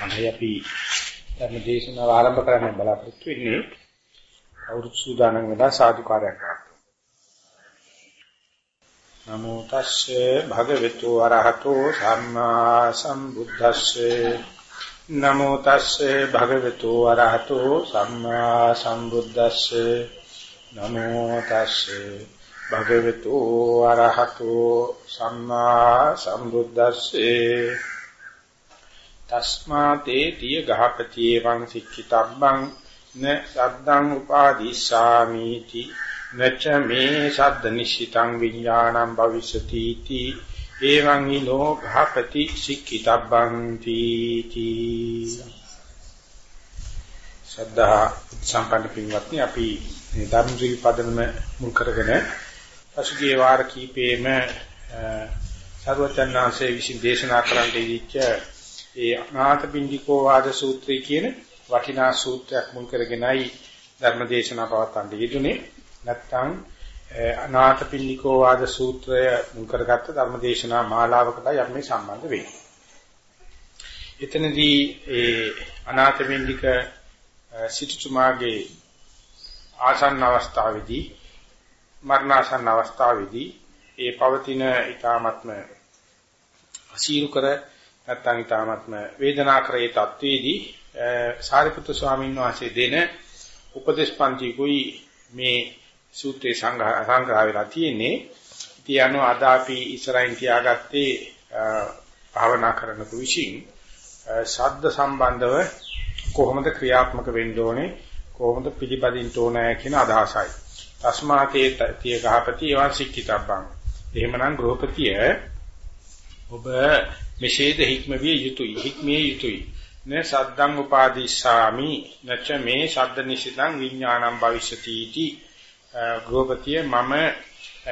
අනේ අපි ධර්ම දේශනාව ආරම්භ කරන්න බලාපොරොත්තු වෙන්නේ. අවුරුදු සූදානම් වෙලා සාදුකාරයක් කරන්න. නමෝ තස්සේ භගවතු වරහතෝ සම්මා සම්බුද්දස්සේ. නමෝ තස්සේ භගවතු වරහතෝ සම්මා සම්බුද්දස්සේ. නමෝ තස්සේ භගවතු වරහතෝ සම්මා සම්බුද්දස්සේ. තස්මාතේ තිය ගහපති එවං සික්ඛිතබ්බං න සද්දං උපාදිස්සාමීති නච මේ සද්ද නිශ්චිතං විඥානං භවිෂති ති එවං ඊලෝ ගහපති සික්ඛිතබ්බං තීති සද්ධා සම්පන්න පින්වත්නි අපි මේ ධර්ම ත්‍රිපදනම මුල් කරගෙන පසුගිය වාර කීපෙම සර්වචන්නාංශයේ විසින් දේශනා කරන්න දීච්ච ඒ අනාථපිණ්ඩිකෝ වාද සූත්‍රය කියන වටිනා සූත්‍රයක් මුල් කරගෙනයි ධර්ම දේශනා පවත්වන්න යෙදුනේ. නැත්නම් අනාථපිණ්ඩිකෝ වාද සූත්‍රය මුල් කරගත්ත ධර්ම දේශනා මාලාවකටයි අපි මේ සම්බන්ධ වෙන්නේ. එතනදී ඒ අනාථපිණ්ඩික සිටුතුමාගේ ආසන්න අවස්ථාවේදී මරණාසන්න අවස්ථාවේදී ඒ පවතින ඊ타ත්ම අසීරු කර නැත්නම් ඊටාත්ම වේදනාකරේ තත්වයේදී සාරිපුත්‍ර ස්වාමීන් වහන්සේ දෙන උපදේශ පන්තිකුයි මේ සූත්‍රේ සංග්‍රහ වෙලා තියෙන්නේ. ඉතින් අනු අද අපි ඉස්සරහින් තියාගත්තේ භාවනා කරනකු විශ්ින් ශබ්ද සම්බන්ධව කොහොමද ක්‍රියාත්මක වෙන්න ඕනේ කොහොමද පිළිපදින්න ඕනේ කියන අදහසයි. තස්මාතේ තිය ගහපති වාසිකිතබ්බං. එහෙමනම් ගෘහපතිය ඔබ මෙසේද හික්මවිය යුතුයි. හික්මිය යුතුයි. න සද්දං උපාදිස්සාමි. නච මේ ශබ්ද නිසිතං විඥානං භවිෂති इति. ගෘහපතිය මම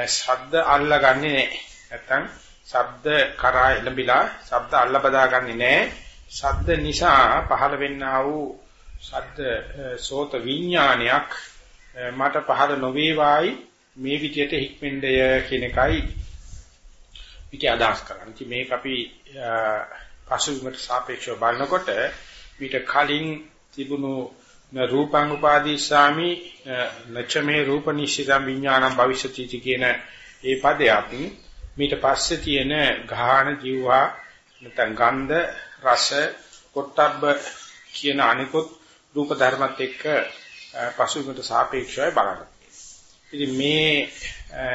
ශබ්ද අල්ලගන්නේ නැහැ නැත්තම් ශබ්ද කරා එළඹිලා ශබ්ද අල්ල බදාගන්නේ නැහැ ශබ්ද නිසා පහළ වෙන්නා වූ ශබ්ද සෝත විඥානයක් මට පහළ නොවේවායි මේ විදියට හික්මෙන්ඩය කියන එකයි. පිටේ අදහස් කරන්නේ. ඉතින් මේක අපි පසුබිමට සාපේක්ෂව බලනකොට ඊට කලින් තිබුණු රූපං උපාදීසාමි නචමේ රූප නිශ්චිතම් විඥානං භවිෂති කියන ඒ පදයක් ඊට පස්සේ තියෙන ගාහන ජීවා නැත්නම් ගන්ධ රස පොට්ටබ්බ කියන අනිකුත් රූප ධර්මත් එක්ක පසුබිමට සාපේක්ෂව බලන්න. ඉතින් මේ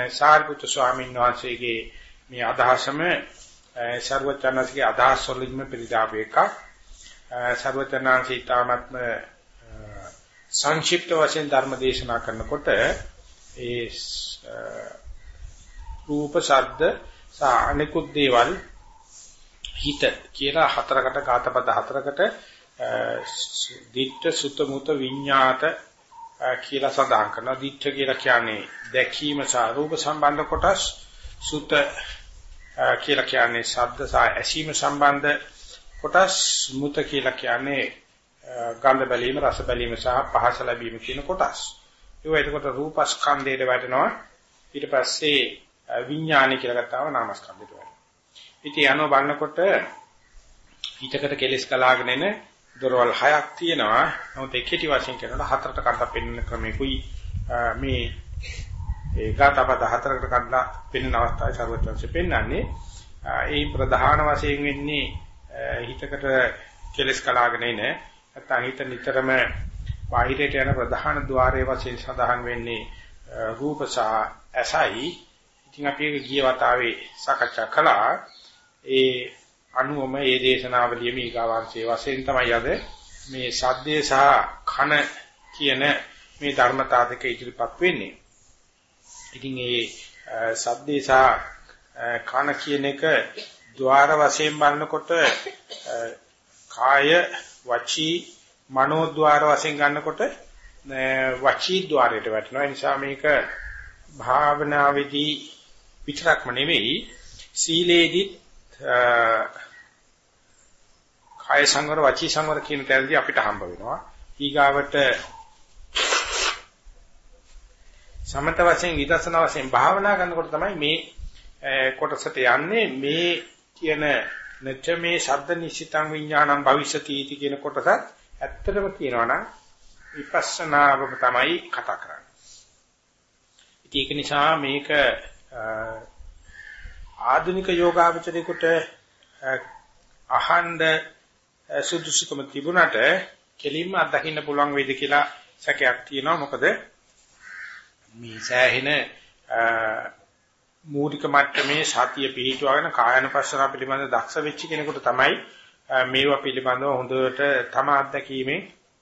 සාරිපුත්‍ර ස්වාමීන් වහන්සේගේ මේ අදහසම ਸਰවචනන්සේගේ අදහස් වලින්ම පිළිදාපු එකක්. ਸਰවචනන්සීතාමත්ම සංක්ෂිප්ත වශයෙන් ධර්ම දේශනා කරනකොට ඒ රූප ශබ්ද සහ අනිකුත් දේවල් හිත කියලා හතරකට ඝාතපද හතරකට දිට්ඨ සුත මුත විඤ්ඤාත කියලා සඳහන් කරනවා. දිට්ඨ කියලා කියන්නේ දැකීම සහ රූප සම්බන්ධ කොටස් සුත කියලා කියන්නේ ශබ්ද සහ ඇසීම සම්බන්ධ කොටස් මුත කියලා කියන්නේ ගන්ධ බැලීම රස බැලීම සහ පහස ලැබීම කියන කොටස්. ඒවා එතකොට රූපස්කන්ධයට වැටෙනවා. ඊට පස්සේ විඥානය කියලා ගත්තාම නාමස්කන්ධයට වැටෙනවා. ඉතින් යනවා බලනකොට හිතකට කෙලස් කලාගෙන එන දොරවල් හයක් තියෙනවා. නමුත් ඒ කෙටි වශයෙන් කරනකොට හතරට කඩලා පෙන්වන ක්‍රමයකුයි මේ ඒකාතපද හතරකට කඩලා පෙන්වන අවස්ථාවේ ਸਰවඥංශ පෙන්වන්නේ ඒ ප්‍රධාන වශයෙන් වෙන්නේ හිතකට කෙලස් කලාගෙන ඉන නැත්නම් හිත නිතරම බාහිරයට යන ප්‍රධාන ద్వාරයේ වශයෙන් සඳහන් වෙන්නේ රූප සහ ඇසයි. ඉතින් අපි ගිය වතාවේ සාකච්ඡා කළා. ඒ අනුවම ඒ දේශනාවලිය මේගාවංශයේ වශයෙන් තමයි අද මේ සද්දේ සහ කන කියන මේ ධර්මතාව දෙක ඉදිරිපත් වෙන්නේ. ඉතින් ඒ සද්දේසා කන කියන එක ద్వාර වශයෙන් බලනකොට කාය වචී මනෝ ద్వාර වශයෙන් ගන්නකොට වචී ద్వාරයට වැටෙනවා. ඒ නිසා මේක භාවනාවේදී විචරක්ම නෙවෙයි සීලේදී කාය සංවර වචී සංවර කියන තැනදී අපිට හම්බ වෙනවා. ඊගාවට සමත වශයෙන් විදර්ශනා වශයෙන් භාවනා කරනකොට තමයි මේ කොටසට යන්නේ මේ කියන නච මේ ශබ්ද නිශ්චිතං විඥානං භවිෂති इति කියන කොටසත් ඇත්තටම කියනවා නම් විපස්සනාවම තමයි කතා කරන්නේ. ඒක නිසා මේක ආධුනික යෝගාවචරේකට අහඬ සුදුසුකම තිබුණට කෙලින්ම අත්දකින්න පුළුවන් වේද කියලා සැකයක් තියෙනවා මොකද මේ සෑහෙන මූලික මට්ටමේ සතිය පිහිටුවගෙන කායනපස්සන පිළිබඳ දක්ෂ වෙච්ච කෙනෙකුට තමයි මේවා පිළිබඳව හොඳට තම අත්දැකීමෙන්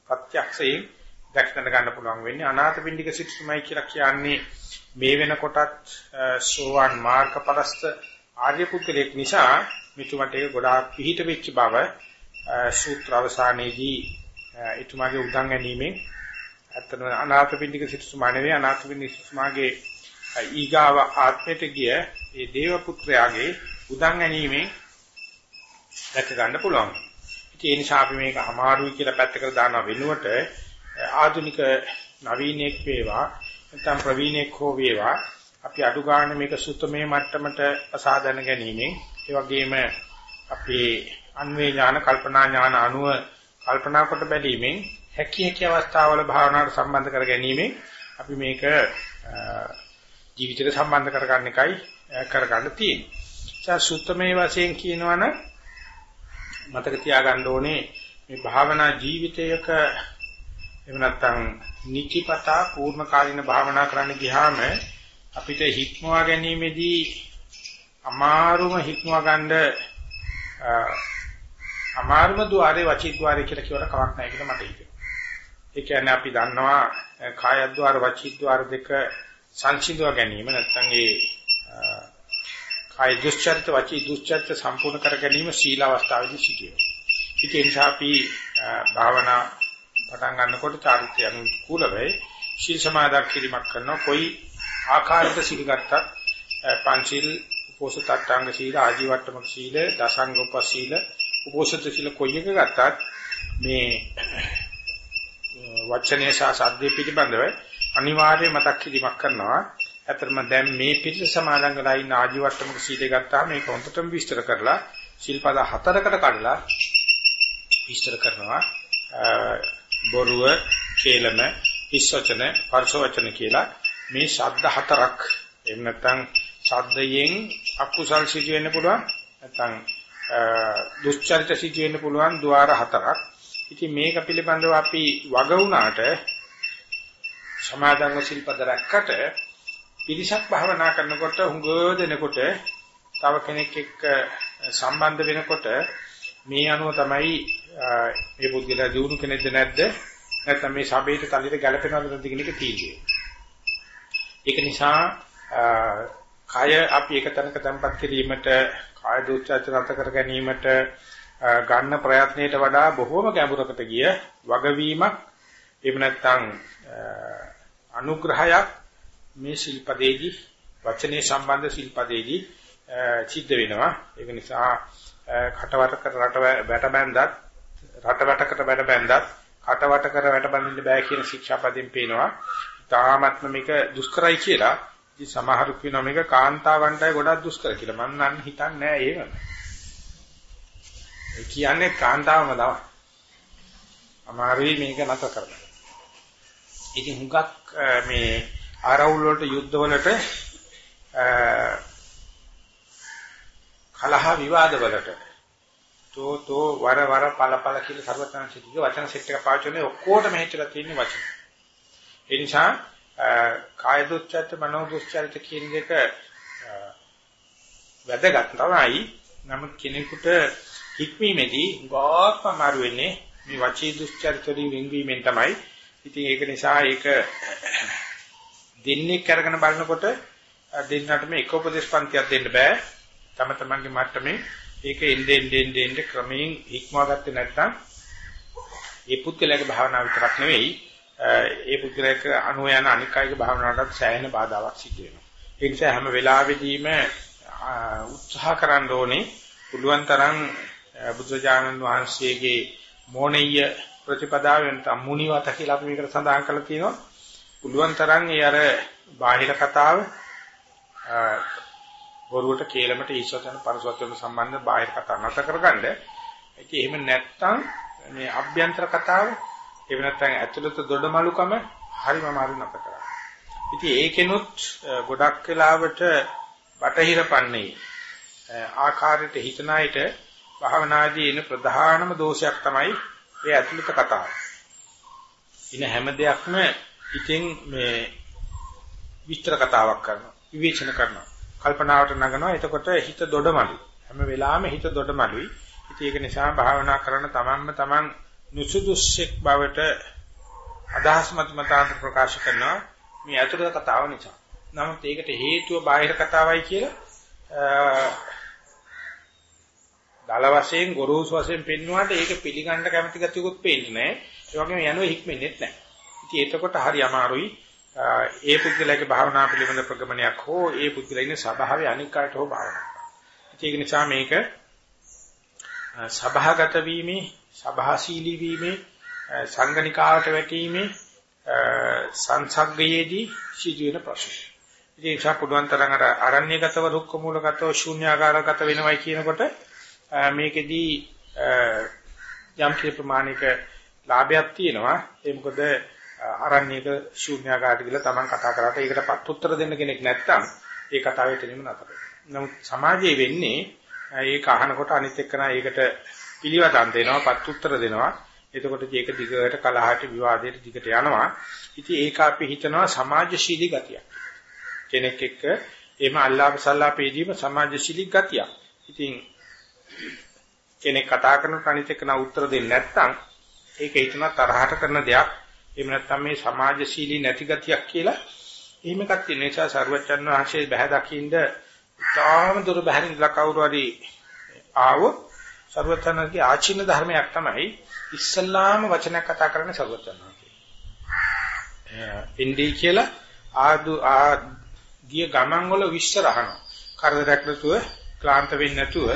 ප්‍රත්‍යක්ෂයෙන් දැක්කන ගන්න පුළුවන් වෙන්නේ. අනාථපිණ්ඩික සිටුමයි කියලා කියන්නේ මේ වෙනකොටත් සෝවන් මාර්ගපරස්ත ආර්ය පුද්ගලෙක් නිසා මිතුමට ඒක ගොඩාක් පිහිට වෙච්ච බව සූත්‍ර අවසානයේදී ඊතුමාගේ උදන් ගැනීමෙන් අත්තන අනාථපිණ්ඩික සිටුමා නෙවෙයි අනාථපිණ්ඩික සිටුමාගේ ඊගාව ආත්මයට ගිය ඒ දේව පුත්‍රයාගේ උදන් ගැනීමෙන් දැක ගන්න පුළුවන්. ඒ නිසා අපි මේක අමාරුයි කියලා පැත්තකට දාන වෙනුවට ආධුනික නවීනෙක් වේවා නැත්නම් ප්‍රවීණෙක් හෝ වේවා අපි අඩු ගන්න මේක සුත්තමේ මට්ටමට අසාධන ගැනීමෙන් ඒ වගේම අපේ අන්වේ ඥාන කල්පනා ඥාන අනුව කල්පනා කොට බැලීමෙන් හැකි හැකි අවස්ථාවල භාවනාවට සම්බන්ධ කර ගැනීමෙන් අපි මේක ජීවිතයට සම්බන්ධ කරගන්න එකයි කරගන්න තියෙන්නේ. ඒ සූත්‍රමේ වශයෙන් කියනවනම් මතක තියාගන්න ඕනේ මේ භාවනා ජීවිතයක එහෙම නැත්නම් නිතිපතා පූර්ණ කාලින භාවනා කරන්න ගියාම අපිට හික්මවා ගැනීමේදී අමාරුම හික්මවා ගන්න අමාරුම ద్వාරේ වචිත් ద్వාරේ කියලා කියවට කමක් නැහැ කියලා මට හිතෙනවා. ඒ කියන්නේ අපි දන්නවා කායද්්වාර වචීද්්වාර දෙක සංසිඳුවා ගැනීම නැත්නම් ඒ කාය දුස්චර්ත වචී දුස්චර්ත සම්පූර්ණ කර ගැනීම සීල අවස්ථාවේදී සිදුවේ. ඉතින් ඒ නිසා අපි භාවනා පටන් ගන්නකොට චාරිත්‍ය අනුකූල වෙයි. සීල් සමාදන් කිරීමක් කරනවා කොයි ආකාරයක සීල ගත්තත් පංචිල් උපෝසත අට්ඨාංග සීල ආජීවට්ටමක සීල දසංග උපසීල උපෝසත සීල කොයි එක ගත්තත් මේ වචනේ සහ සද්දේ පිටිබඳව අනිවාර්යයෙන් මතක් කිරීමක් කරනවා. ඇත්තටම දැන් මේ පිළිස සමාදන් වෙලා ඉන්න ආජීවට්ටමක සීලය ගත්තාම මේක හොඳටම විස්තර කරලා ශිල්පද හතරකට කඩලා විස්තර කරනවා. බොරුව, කේලම, හිස්සචන, පරිසවචන කියලා මේ ශබ්ද හතරක් එහෙම නැත්නම් ශබ්දයෙන් අකුසල් සිදු වෙන්න පුළුවන්. නැත්නම් දුෂ්චරිත සිදු වෙන්න පුළුවන් ద్వාර හතරක්. ඉතින් මේක පිළිබඳව අපි වග වුණාට සමාදන්ව සිල්පද රැක්කට පිරිසක් භාවනා කරනකොට හුඟ දෙනකොට තව කෙනෙක් එක්ක සම්බන්ධ වෙනකොට මේ අනුව තමයි මේ පුද්ගලයා දිනු කෙනෙක්ද නැද්ද නැත්නම් මේ සබේට තලියට ගැලපෙනවද නැද්ද කියන එක තීන්දුව. ඒක නිසා කය අපි එක තැනක තැම්පත් කිරීමට කාය දුස්චරිත කර ගැනීමට ගන්න ප්‍රයත්නයට වඩා බොහෝම ගැඹුරකට ගිය වගවීමක් එහෙම නැත්නම් අනුග්‍රහයක් මේ ශිල්පදේදී වචනේ සම්බන්ධ ශිල්පදේදී සිද්ධ වෙනවා. ඒක නිසා කටවට කර රට වැට බැඳත් රට වැටකට වැට බැඳත් කටවට කර වැට බඳින්න බෑ කියන ශික්ෂාපදයෙන් පේනවා. තාමත්ම මේක දුෂ්කරයි කියලා. ඉතින් සමහරු කියනවා මේක කාන්තාවන්ටයි ගොඩක් දුෂ්කර කියලා. මම නම් හිතන්නේ නෑ ඒක. ඒ කියන්නේ කාන්තාවම තමයි. අමාරුයි මේක නැතර කරගන්න. ඉතින් හුඟක් මේ ආරවුල් වලට යුද්ධ වලට කලහ විවාද වලට තෝ තෝ වර වර පල පල කියලා සර්වඥාන් සිටිගේ වචන සෙට් එක පාවිච්චි කරන්නේ ඔක්කොටම හේතුලා තියෙන වචන. ඒ නිසා කාය දුස්චරිත මනෝ දුස්චරිත කියන එක වැදගත් තමයි. නමුත් කෙනෙකුට හික්මීමේදී ගොඩක් අමාරු වෙන්නේ මේ වචී දුස්චරිත වලින් වෙන්වීමෙන් තමයි. ඉතින් ඒක නිසා ඒක දෙන්නේ කරගෙන බලනකොට දෙන්නටම එක උපදේශ පන්තියක් දෙන්න බෑ. තම තමන්ගේ මට්ටමේ ඒක එන්නේ එන්නේ එන්නේ ක්‍රමයෙන් ඉක්මවා ගත්තේ නැත්නම් ඒ පුද්ගලයාගේ භාවනාව විතරක් නෙවෙයි ඒ පුද්ගලයාක අනු යන අනික් අයගේ භාවනාවටත් සෑහෙන බාධාවක් සිද්ධ වෙනවා. ඒ නිසා හැම වෙලාවෙදීම උත්සාහ කරන්න ඕනේ පුළුවන් තරම් බුදුජානන් වහන්සේගේ මොණෙය ප්‍රතිපදාවෙන් තමුනිවත කියලා අපි මේකට සඳහන් කරලා තියෙනවා. පුළුවන් තරම් ඒ අර බාහිර කතාව බොරුවට කේලමට ඊශ්වරයන් පරසවත්වන සම්බන්ධ බාහිර කතා නැත කරගන්න. ඒක එහෙම නැත්තම් මේ අභ්‍යන්තර කතාව එහෙම නැත්නම් ඇතුළත දොඩමලුකම හරිම අමාරු නැත කරා. ඉතින් ඒකෙනුත් ගොඩක් වෙලාවට බටහිර පන්නේ ආකාරයට හිතන අයට භාවනාදී එන ප්‍රධානම දෝෂයක් තමයි ඒ ඇතුළත කතාව. ඉන හැම දෙයක්ම ඉතින් මේ විස්තර කතාවක් කරනවා විවේචන කරනවා කල්පනාවට නගනවා එතකොට හිත දොඩමලුයි හැම වෙලාවෙම හිත දොඩමලුයි ඉතින් ඒක නිසා භාවනා කරන තමන්ම තමන් නුසුදුස්සෙක් බවට අදහස් මත මතාන්තර ප්‍රකාශ කරනවා මේ අතුරුද කතාව නිසා. නමුත් ඒකට හේතුව බාහිර කතාවයි කියලා දල වශයෙන් ගොරෝසු වශයෙන් පෙන්වුවාට ඒක පිළිගන්න කැමැති ගතියකුත් පේන්නේ නැහැ. ඒ වගේම යනවා හික්මෙන්නේ නැහැ. ඉතින් එතකොට හරි අමාරුයි. ඒ පුද්ගලයාගේ භාවනා පිළිබඳ ප්‍රගමනයක් හෝ ඒ පුද්ගලයා ඉන්න ස්වභාවය අනික් කාට හෝ භාවනා කරනවා. ඒක නිසා මේක සභාගත වීමේ සභාශීලී වීමේ සංගණිකාවට වැටීමේ සංසග්ගයේදී සිදුවෙන ප්‍රශ්න. ඉතින් ඒක පුළුවන් තරම් අර අරණ්‍යගතව රුක්ක මූලගතව ශූන්‍යාකාරගත වෙනවයි කියනකොට මේකෙදී යම් කිසි ප්‍රමාණික ලාභයක් තියෙනවා. ඒ මොකද අරණ්‍යක ශූන්‍යාකාරට කියලා Taman කතා කරාට ඒකටපත් උත්තර දෙන්න කෙනෙක් නැත්තම් ඒ කතාවේ තේරීම නැතර. නමුත් සමාජයේ වෙන්නේ ඒක අහනකොට අනිත් එක්කනා ඒකට පිළිවදන් දෙනවා, පත් උත්තර දෙනවා. එතකොට මේක දිගට කලහට විවාදයට දිගට යනවා. ඉතින් ඒක අපි හිතනවා සමාජශීලී ගතියක්. කෙනෙක් එක්ක එහෙම අල්ලාහ් සල්ලාපේදීම සමාජශීලී ගතියක්. ඉතින් කෙනෙක් කතා කරන අනිත් එක්කනා උත්තර දෙන්නේ නැත්නම් ඒක හිතන තරහට කරන දෙයක්. එහෙම නැත්නම් මේ සමාජශීලී නැති ගතියක් කියලා එහෙම එකක් තියෙන නිසා සරුවචන් වහන්සේ බහැ දකින්ද තාම දුර බැහැරින් ඉඳලා කවුරු හරි ආවොත් සර්වචනගේ ආචින්න ධර්මයක් තමයි ඉස්සල්ලාම වචනයක් කතා කරන්නේ සර්වචනගේ. ඉන්දී කියලා ආදු ආදිය ගමන් වල විශ්සර අහනවා. කරදරයක් නැතුව ක්ලාන්ත වෙන්නේ නැතුව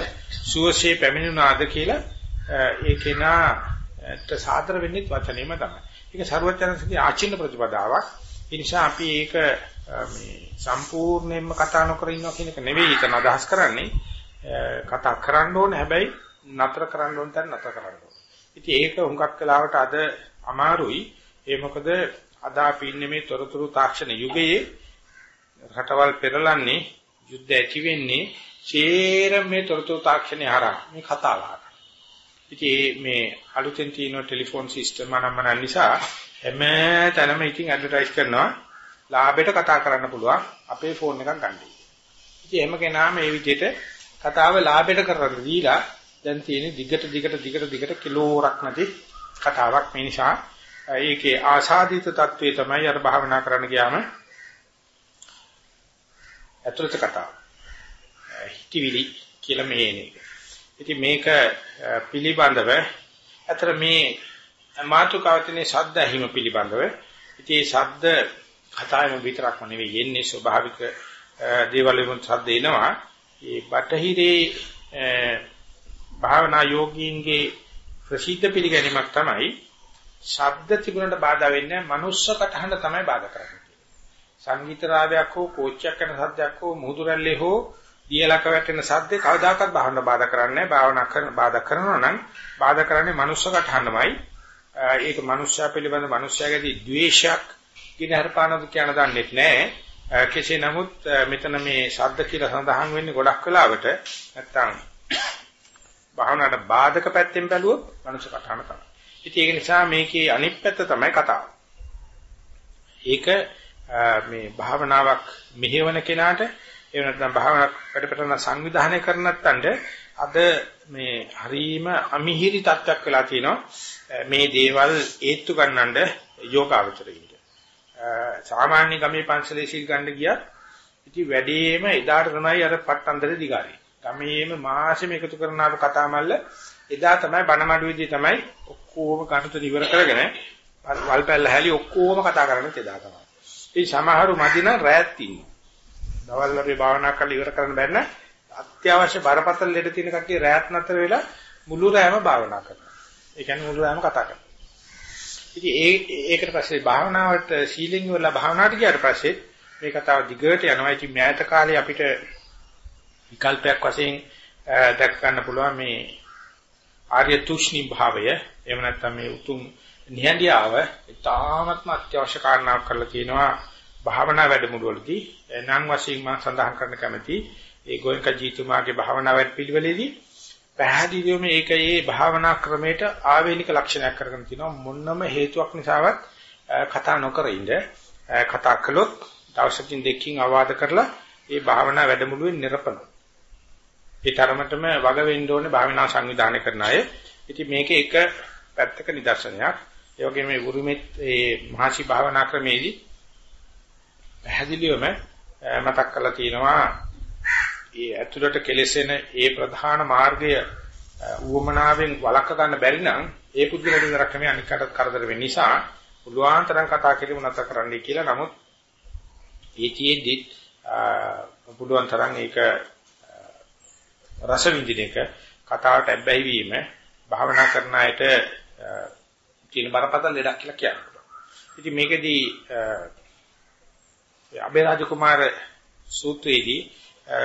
සුවසේ පැමිණුණාද කියලා ඒ කෙනාට සාදර වෙන්නේ වචනේම තමයි. ඒක සර්වචනගේ ආචින්න ප්‍රතිපදාවක්. ඒ නිසා අපි ඒක මේ සම්පූර්ණයෙන්ම කතා නොකර ඉන්නවා කියන එක නෙවෙයි හිතන අදහස් කරන්නේ. කතා කරන්න ඕනේ හැබැයි නතර කරන්න ඕන තැන නතර කරන්න ඕන. ඉතින් ඒක හුඟක් වෙලාවට අද අමාරුයි. ඒ මොකද අද අපි ඉන්නේ මේ තොරතුරු තාක්ෂණ යුගයේ රටවල් පෙරලන්නේ යුද්ධ ඇති වෙන්නේ චේරම මේ තොරතුරු තාක්ෂණය හරහා මේ කතාව හරහා. ඉතින් මේ අලුතෙන් තියෙන ටෙලිෆෝන් සිස්ටම් අනම්මන නිසා හැම තැනම ඉතින් ඇඩ්වර්ටයිස් කරනවා ලාභයට කතා කරන්න පුළුවන් අපේ ෆෝන් එකක් ගන්න. ඉතින් එහෙම කෙනා මේ විදිහට කතාව ලාභයට කරලා දීලා දැන් තියෙන දිගට දිගට දිගට දිගට කිලෝරක් නැති කතාවක් මේ නිසා ඒකේ ආසාදිත తත්වයේ තමයි අර භාවනා කරන්න ගියාම ඇතුළත කතාව. හිතවිලි කියලා මේ එන එක. ඉතින් මේක පිළිබඳව අතර මේ මාතුකාවතිනේ ශබ්ද ඇහිම පිළිබඳව ඉතින් ශබ්ද කතාවෙම විතරක්ම නෙවෙයි එන්නේ ස්වභාවික දේවල් වලින් ශබ්ද එනවා. ඒ බටහිරේ භාවනා යෝගීන්ගේ ප්‍රසිද්ධ පිළිගැනීමක් තමයි ශබ්ද තිබුණට බාධා වෙන්නේ මනුස්ස කටහඬ තමයි බාධා කරන්නේ. සංගීත රාවයක් හෝ කෝච්චයක් යන සද්දයක් හෝ මුහුදුරල්ලේ හෝ දියලක වැටෙන සද්දේ කවදාකවත් භාවනා බාධා කරන්නේ නැහැ. භාවනා කරන බාධා කරනවා නම් බාධා කරන්නේ මනුස්ස කටහඬමයි. ඒක මනුෂ්‍යයා පිළිබඳ මනුෂ්‍යයාගේ ද්වේෂයක් කිනහරපානද කියන දන්නේ නැහැ. කෙසේ නමුත් මෙතන මේ ශබ්ද කියලා සඳහන් වෙන්නේ ගොඩක් වෙලාවට නැත්තම් භාවනාවට බාධක පැත්තෙන් බැලුවොත් මනුෂ්‍ය කතාව තමයි. ඉතින් ඒක නිසා මේකේ අනිත් පැත්ත තමයි කතාව. ඒක මේ භාවනාවක් මෙහෙවන කෙනාට එහෙම නැත්නම් භාවනාවක් වැඩපටන සංවිධානය කරනත්තන්ට අද මේ හරීම අමිහිරි තත්ත්වයක් වෙලා තියෙනවා මේ දේවල් ඒත්තු ගන්නඳ යෝගාවචරින්ට. සාමාන්‍ය ගමේ පන්සලේ සිල් ගන්න ගියත් ඉතින් වැඩිම එදාට තමයි අර පට්ටන්දර දිගාරේ. ගමේම මාසෙම එකතු කරනාලු කතා මල්ල එදා තමයි බණමඩුවේදී තමයි ඔක්කොම කටුත ඉවර කරගෙන වල්පැල්ල හැලි ඔක්කොම කතා කරන්නේ එදා තමයි. ඒ සමහරු මදින රැත් ඉන්නවා. දවල් වගේ භාවනා කරලා ඉවර කරන්න බැන්න අත්‍යවශ්‍ය බරපතල ලෙඩ තියෙන කට්ටිය රැත් නැතර වෙලා මුළු රැම භාවනා කරනවා. ඒ කියන්නේ මුළු රැම කතා කරනවා. ඉතින් ඒ ඒකට පස්සේ භාවනාවට සීලින් වල භාවනාවට ගියාට පස්සේ මේ කතාව දිගට යනවා. ඉතින් මෑත කාලේ අපිට විකල්පයක් වශයෙන් දැක් ගන්න පුළුවන් මේ ආර්ය තුෂ්ණි භාවය එහෙම නැත්නම් මේ උතුම් නිහඬියාව ඉතාමත්ම අත්‍යවශ්‍ය කාරණාවක් කරලා තියෙනවා භාවනා වැඩමුළුවලදී නම් වශයෙන් මම සඳහන් කරන්න කැමති ඒ ගෝයන්ක ජීතුමාගේ භාවනා වැඩපිළිවෙලේදී පැහැදිලිවම ඒක ඒ භාවනා ක්‍රමයට ආවේනික ලක්ෂණයක් කරගෙන තිනවා මොන්නම හේතුවක් නිසාවත් කතා නොකර ඉඳ කතා කළොත් දවසකින් දෙකකින් අවවාද කරලා ඒ භාවනා වැඩමුළුවේ නිරපන. ඒ තරමටම වග වෙන්න ඕනේ භාවනා සංවිධානය කරන අය. ඉතින් මේකේ එක පැත්තක නිදර්ශනයක්. ඒ වගේම මේ ගුරුමෙත් ඒ මහසි භාවනා ක්‍රමේදී පැහැදිලිවම මතක් කරලා තියෙනවා ඒ ඇතුළට කෙලෙසෙන ඒ ප්‍රධාන මාර්ගය උවමනාවෙන් වළක්ව ගන්න බැරි නම් ඒ පුදුලට විතරක් නෙමෙයි අනිකට කරදර වෙන්න නිසා පුළුවන් තරම් කතා කිරීම නැතර කරන්නයි කියලා නමුත් ඒතියෙදි පුළුවන් තරම් ඒක රස විඳින එක කතාවට ඇබ්බැහි වීම භාවනා කරන අයට තියෙන බරපතල ලෙඩක් කියලා කියනවා. ඉතින් මේකෙදී අබේ රාජකුමාර සූත්‍රයේදී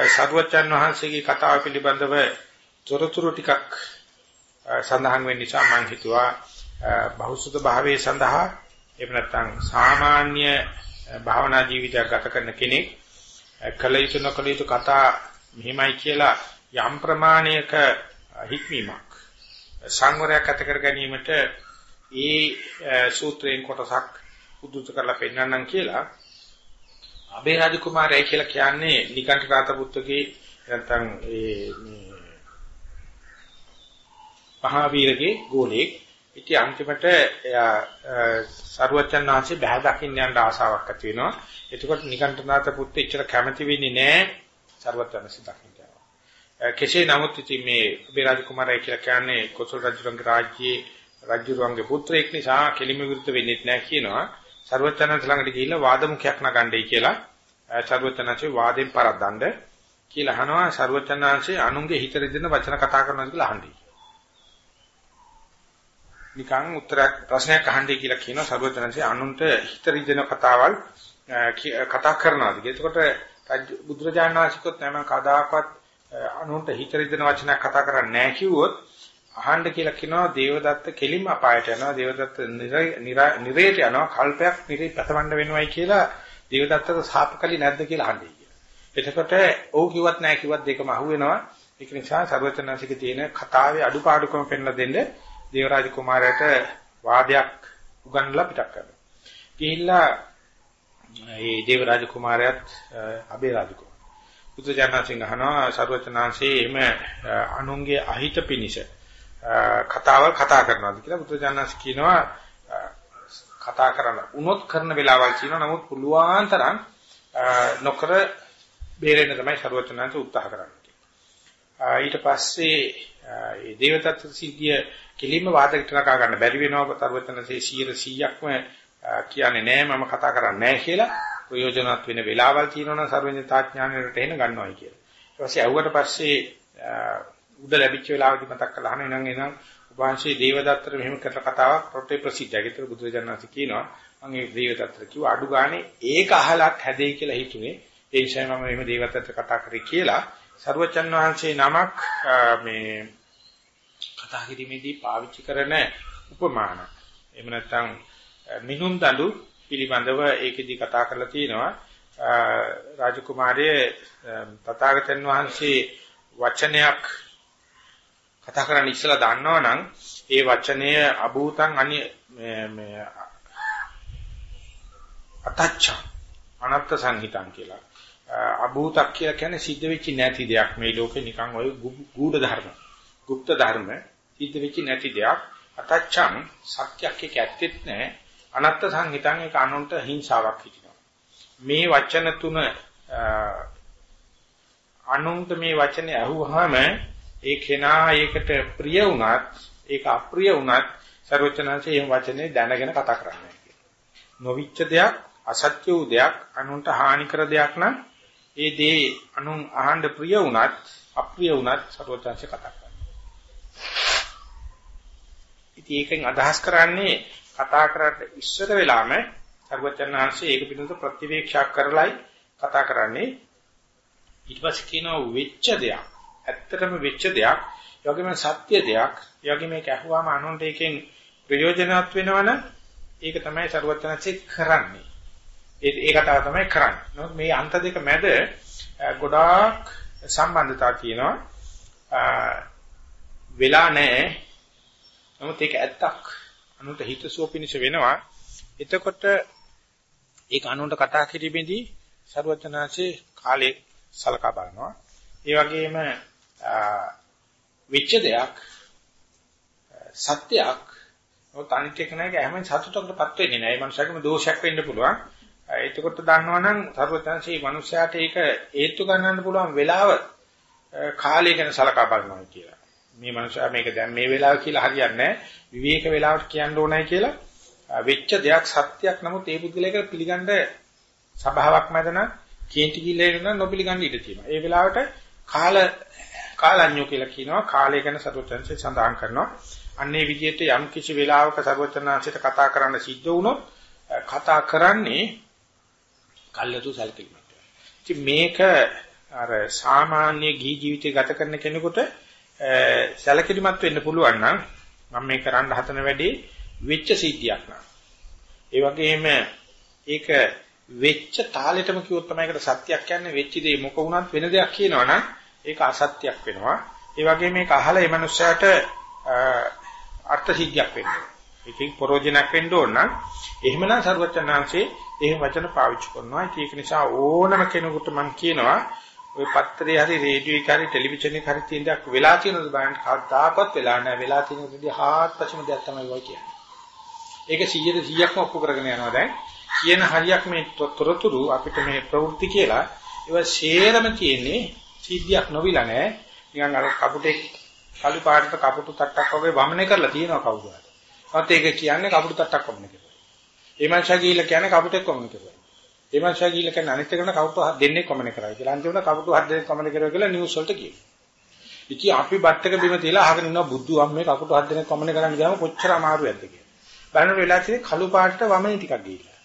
සරුවචන් වහන්සේගේ කතාව පිළිබඳව තොරතුරු ටිකක් සඳහන් වෙන්න නිසා මම හිතුවා බහුසුත භාවයේ සඳහා එහෙම නැත්නම් සාමාන්‍ය භාවනා ජීවිතයක් ගත කරන කෙනෙක් කල යුතු නොකල යුතු කතා මෙහිමයි කියලා යම් ප්‍රමාණයක හික්මීමක් සංවරයක් ඇති කර ගැනීමට ඒ සූත්‍රයෙන් කොටසක් උද්දුත කරලා පෙන්නන්නම් කියලා අබේ රාජ කුමාරයයි කියලා කියන්නේ නිකණ්ඨ රාත පුත්‍රගේ නැත්නම් ඒ මේ මහාවීරගේ ගෝලෙක්. ඉතින් අන්තිමට එයා සරුවචන් වහන්සේ බහැ දකින්න යන ආසාවක් ඇති වෙනවා. එතකොට නිකණ්ඨ රාත පුත්‍ර ඉච්චර කැමති වෙන්නේ නැහැ සරුවචන්සේ දකින්න යනවා. කෙසේ නමුත් ඉතින් මේ අබේ රාජ කුමාරයයි කියලා කියන්නේ කොසල් රජුගේ රාජ්‍යයේ රජුරුවන්ගේ පුත්‍රයෙක් නිසා කෙලිම විරුද්ධ වෙන්නේ නැහැ කියනවා. සර්වචනන්ත ළඟට ගිහිල්ලා වාදමුඛයක් නගන්නයි කියලා සර්වචනන්සේ වාදෙන් පරද්දන්න කියලා අහනවා සර්වචනන්සේ අනුන්ගේ හිත රිදෙන වචන කතා කරනවා කියලා අහන්නේ. නිකන් උත්තරයක් ප්‍රශ්නයක් අහන්නේ කියලා කියනවා සර්වචනන්සේ අනුන්ට හිත රිදෙන කතාවල් කතා කරනවාද. එතකොට බුදුරජාණන් වහන්සේකොත් නැම කදාකවත් අනුන්ට හිත රිදෙන වචනයක් කතා කරන්නේ නැහැ කිව්වොත් අහන්න කියලා කියනවා දේවදත්ත කෙලින්ම අපායට යනවා දේවදත්ත නිරේට යනවා කල්පයක් නිරේ පැතවන්න වෙනවයි කියලා දේවදත්තට සාපකලි නැද්ද කියලා අහන්නේ කියලා. එතකොට ඔව් කිව්වත් නැහැ කිව්වත් දෙකම අහුවෙනවා. ඒක නිසා සර්වචනසික තියෙන කතාවේ අඩුපාඩුකම පෙන්ලා දෙන්න දේවරාජ කුමාරයාට වාදයක් උගන්වලා පිටක් කරනවා. ගිහිල්ලා මේ දේවරාජ කුමාරයාත් අබේ රාජ කුමාරයා. බුදුජානක අහනවා සර්වචනාංශයේ එම අනුන්ගේ අහිත පිනිස කතාවල් කතා කරනවාද කියලා බුදුජානක කියනවා කතා කරන උනොත් කරන වෙලාවල් තියෙනවා. නමුත් පුළුවන් තරම් නොකර බේරෙන්න තමයි ਸਰවචනන්ත උත්සාහ කරන්නේ. ඊට පස්සේ මේ දේවතත් සිද්ධිය කෙලින්ම වාදකට ලකා ගන්න බැරි වෙනවා. ਸਰවචනසේ 100%ක්ම කියන්නේ නෑ මම කතා කරන්නේ නෑ කියලා. ප්‍රයෝජනවත් වෙන වෙලාවල් තියෙනවා නම් ਸਰවඥතාඥානයට එන ගන්නවයි කියලා. ඊට පස්සේ ඇහුවට පස්සේ උඩ ලැබිච්ච වෙලාවදී මතක් කළා නම් එනං එනං උපාංශයේ දේවදත්තට මෙහෙම කරලා කතාවක් රොටේ ප්‍රසිද්ධයි. ඒතර බුදුරජාණන්සේ කියනවා මම ඒ දේවදත්තට කිව්ව අඩු ගානේ ඒක අහලත් හැදෙයි කියලා හිතුනේ. ඒ නිසා මම මෙහෙම දේවදත්තට කතා කරේ කියලා සරුවචන් වහන්සේ නමක් මේ කතා කිරීමේදී පාවිච්චි කරන උපමාන. එහෙම නැත්නම් මිනුම් දඬු පිළිබඳව ඒකෙදි කතා කරලා තියෙනවා. රාජකුමාරයේ තථාගතයන් වහන්සේ වචනයක් කතා කරන්න ඉස්සලා දන්නවනම් ඒ වචනය අභූතං අනි මේ අතච්ච අනත්ත් සංහිතං කියලා. අභූතක් කියලා කියන්නේ සිද්ධ වෙච්ච නැති දෙයක් මේ ලෝකේ නිකන් ඔය ගුඪ ධර්ම. গুপ্ত ධර්ම සිද්ධ වෙච්ච නැති දෙයක්. අතච්චං සත්‍යයක් එක ඇත්තෙත් නැහැ. අනත්ත් සංහිතං ඒක අනුන්ට හිංසාවක් හිටිනවා. මේ වචන තුන අනුන්ට මේ වචනේ අහුවාම ඒ කෙනා ඒකට ප්‍රිය වුණත් ඒක අප්‍රිය වුණත් ਸਰවචනංශයේ එහෙම වචනේ දැනගෙන කතා කරන්නේ නොවිච්ච දෙයක් අසත්‍ය වූ දෙයක් අනුන්ට හානි කර දෙයක් නම් ඒ දේ අනුන් අහන්න ප්‍රිය වුණත් අප්‍රිය වුණත් ਸਰවචනංශ කතා කරනවා ඒකෙන් අදහස් කරන්නේ කතා කරද්දී ඉස්සර වෙලාම ਸਰවචනංශයේ ඒක පිළිබඳ ප්‍රතිවේක්ෂා කරලයි කතා කරන්නේ. ඊට පස්සේ කියනවා වෙච්ච දෙයක්. ඇත්තටම වෙච්ච දෙයක්, ඒ වගේම සත්‍ය දෙයක්. ඒ වගේ මේක ඇහුවාම අනුන්ට එකෙන් ප්‍රයෝජනවත් වෙනවනම් ඒක තමයි ਸਰවඥාචි කරන්නේ. ඒ ඒ කතාව තමයි කරන්නේ. නමුත් මේ අන්ත දෙක මැද ගොඩාක් සම්බන්ධතා තියෙනවා. වෙලා නැහැ. නමුත් ඒක ඇත්තක්. අනුන්ට හිතසුව පිණිස වෙනවා. එතකොට ඒක අනුන්ට කතා කිරීමේදී ਸਰවඥාචි කාලේ සලකා බලනවා. ඒ වගේම වෙච්ච දෙයක් සත්‍යයක් ඔත අනිත් එක නෑ හැම සතුටකටපත් වෙන්නේ නෑ. ඒ මනුස්සයාගේම දෝෂයක් වෙන්න පුළුවන්. එතකොට දන්නවනම් සර්වඥාන්සේ මනුස්සයාට ඒක හේතු ගන්නන්න පුළුවන් වෙලාව කාලය ගැන සලකා බලනවා කියලා. මේ මනුස්සයා මේක දැන් මේ වෙලාව කියලා හරියන්නේ නෑ. විවේක වෙලාවට කියන්න ඕනයි කියලා වෙච්ච දෙයක් සත්‍යයක් නමුත් ඒ පුද්ගලයාට පිළිගන්න සබාවක් මැදන කේන්ති කිල්ලේන නොපිළිගන්න ඉඩ තියෙනවා. ඒ වෙලාවට කාල කාලඤ්ඤෝ කියලා කියනවා. කාලය ගැන සරුවචනසේ සඳහන් කරනවා. අන්නේ විදිහට යම් කිසි වෙලාවක සරුවචනාංශයට කතා කරන්න සිද්ධ වුණොත් කතා කරන්නේ කල්යතු සැලකිලිමත්. ඉතින් මේක අර සාමාන්‍ය ගී ජීවිතය ගත කරන කෙනෙකුට සැලකිලිමත් වෙන්න පුළුවන් නම් මම මේ කරන්න හදන වැඩේ වෙච්ච සිද්ධියක් නා. ඒ වගේම ඒක වෙච්ච තාලෙටම කිව්වොත් තමයි ඒකට සත්‍යයක් කියන්නේ වෙච්ච දේ මොක වුණත් වෙන දෙයක් කියනවනම් ඒක අසත්‍යයක් වෙනවා. ඒ වගේම මේක අහලා මේ මනුස්සයාට අර්ථ සිද්ධියක් වෙනවා. ඒකෙන් ප්‍රෝජනක් වෙන්න ඕන නම් එහෙමනම් සරුවචනාංශේ එහෙම වචන පාවිච්චි කරනවා. ඒක නිසා ඕනම කෙනෙකුට මම කියනවා ඔය පත්‍රයේ හරි රේඩියෝ එකේ හරි ටෙලිවිෂන් එකේ හරි තියෙන දයක් වෙලා තියෙනවද බලන්න කවදාකවත් වෙලා නැහැ. වෙලා තියෙන දෙයක් හාත්පසම දෙයක් තමයි ඔය කියන්නේ. ඒක 100ට 100ක්ම ඔප්පු කරගෙන යනවා දැන්. කියන හරියක් මේ තොරතුරු අපිට මේ ප්‍රවෘත්ති කියලා ඒවා ෂේරම තියෙන්නේ සිද්ධියක් නොවිලා නෑ. නිකන් අර කපුටේ කළු පාටට කපුටු තට්ටක් වගේ වමනේ කරලා තියෙනවා කවුරු හරි. මත් ඒක කියන්නේ කපුටු තට්ටක් වමනේ කියලා. ඒ මංශා ගිහිල්ලා කියන්නේ කපුටෙක් වමනේ කියලා. ඒ මංශා ගිහිල්ලා කියන්නේ අනිත් එකන කවුරු දෙන්නේ වමනේ කරා කියලා. අන්තිමට කපුටු හත් දෙනෙක් වමනේ කරා කියලා නිවුස් වලට කියනවා. ඉතින් අපි බත් එක බිම තියලා අහගෙන ඉන්නවා බුදු අම්මේ කපුටු හත් දෙනෙක් වමනේ කරන්න ගියාම කොච්චර අමාරුයක්ද කියලා. බලන වෙලාවට ඉතින් කළු පාටට වමනේ ටිකක් ගිහිල්ලා.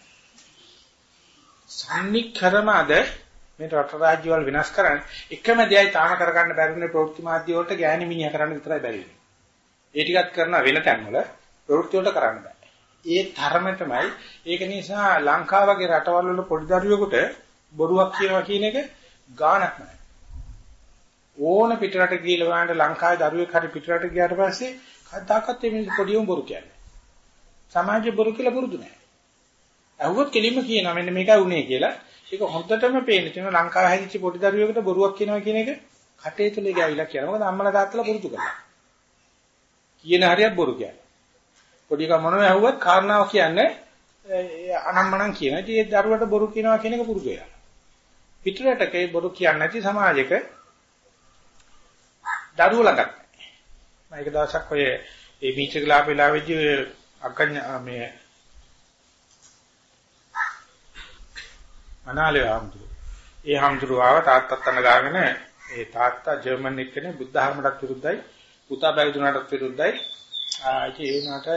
සම්නික්‍රම අද මේ රට රාජ්‍යවල විනාශ කරන්නේ එකම දෙයයි තාම කරගන්න බැරිනේ ප්‍රවෘත්ති මාධ්‍ය වලට ගෑණි මිනිහා කරන්න විතරයි බැරි වෙන්නේ. ඒ ටිකත් කරන වෙන තැන්වල ප්‍රවෘත්ති වලට කරන්න බෑ. ඒ තරමටමයි ඒක නිසා ලංකාව වගේ රටවල් වල පොඩි දරුවෙකුට බොරුවක් කියනවා කියන එක ගාණක් නෑ. ඕන පිටරට ගිහලා වහන්න ලංකාවේ දරුවෙක් හරි පිටරට ගියාට පස්සේ කවදාකවත් මේ පොඩියම බොරු කියන්නේ. සමාජයේ බොරු කියලා පුරුදු නෑ. ඇහුවොත් කෙලින්ම කියනවා මෙන්න මේකයි උනේ කියලා ඒක හොඳටම පේන තියෙනවා ලංකාවේ හැදිච්ච පොඩි දරුවෙකුට බොරුවක් කියනවා කියන එක කටේ තුලේ ගෑවිලා කියනවා. මොකද අම්මලා තාත්තලා පුරුදු කරලා. කියන හරියක් බොරු කියන්නේ. පොඩි කම මොනව ඇහුවත් කාරණාව කියන්නේ අනම්මනම් කියන. ඉතින් ඒ දරුවට බොරු කියනවා කියන එක පුරුදු වෙලා. පිටරටකේ බොරු කියන්නේ නැති සමාජයක දරුවෝ ළඟත් නැහැ. මම එක දවසක් ඔය මේ මීචකලා වෙලාවෙදී අග්ගඤ්ඤ මේ අනාලේ හාමුදුරුවෝ. ඒ හාමුදුරුවෝ ආව තාත්තත් අන්න ගාගෙන ඒ තාත්තා ජර්මන් එක්කනේ බුද්ධ ධර්මයට විරුද්ධයි, පුතා බැවිදුනාටත් විරුද්ධයි. ආයේ ඒ උනාට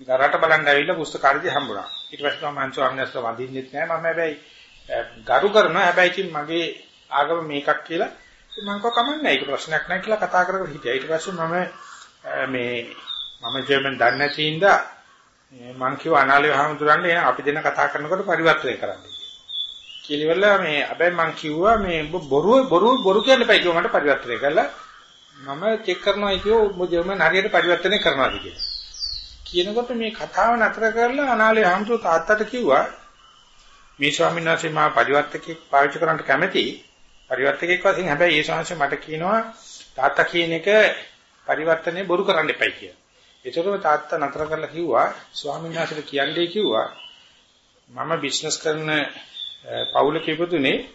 ගරට බලන්න ඇවිල්ලා පුස්තකාලේදී හම්බුණා. ඊට පස්සේ මම අන්සෝ අම්නස්ට වඳින්නෙත් නෑ. මම හැබැයි ගරු කරනවා. හැබැයි ඉතින් මගේ ආගම මේකක් කියලා මම කව කමන්නේ. ඒක ප්‍රශ්නයක් නෑ කියලා කතා කරගෙන හිටියා. ඊට පස්සේ මම මේ මම ජර්මන් දන්නේ නැති ඉඳා මං කිව්ව අනාලේ හාමුදුරන්ගේ අපි දෙන කතා කරනකොට පරිවර්තනය කරන්න. කියලා මේ හැබැයි මං කිව්වා මේ බොරු බොරු බොරු කියන්න එපා කිව්වා මට පරිවර්තනය කළා. මම චෙක් කරනවා කියෝ මොජම හරියට පරිවර්තනය කරනවාද කියලා. කියනකොට මේ කතාව නතර කරලා අනාලේ හම්තු තාත්තට කිව්වා මේ ස්වාමීන් වහන්සේ මා පරිවර්තකෙක් පාවිච්චි කරන්න කැමතියි. පරිවර්තකෙක් වශයෙන් හැබැයි ඒ ශාංශ මට කියනවා තාත්තා කියන එක පරිවර්තනේ බොරු කරන්න එපයි කියලා. ඒතරම තාත්තා නතර කරලා කිව්වා ස්වාමීන් වහන්සේට කියන්නේ කිව්වා මම බිස්නස් කරන පවුල කිපුතුනේ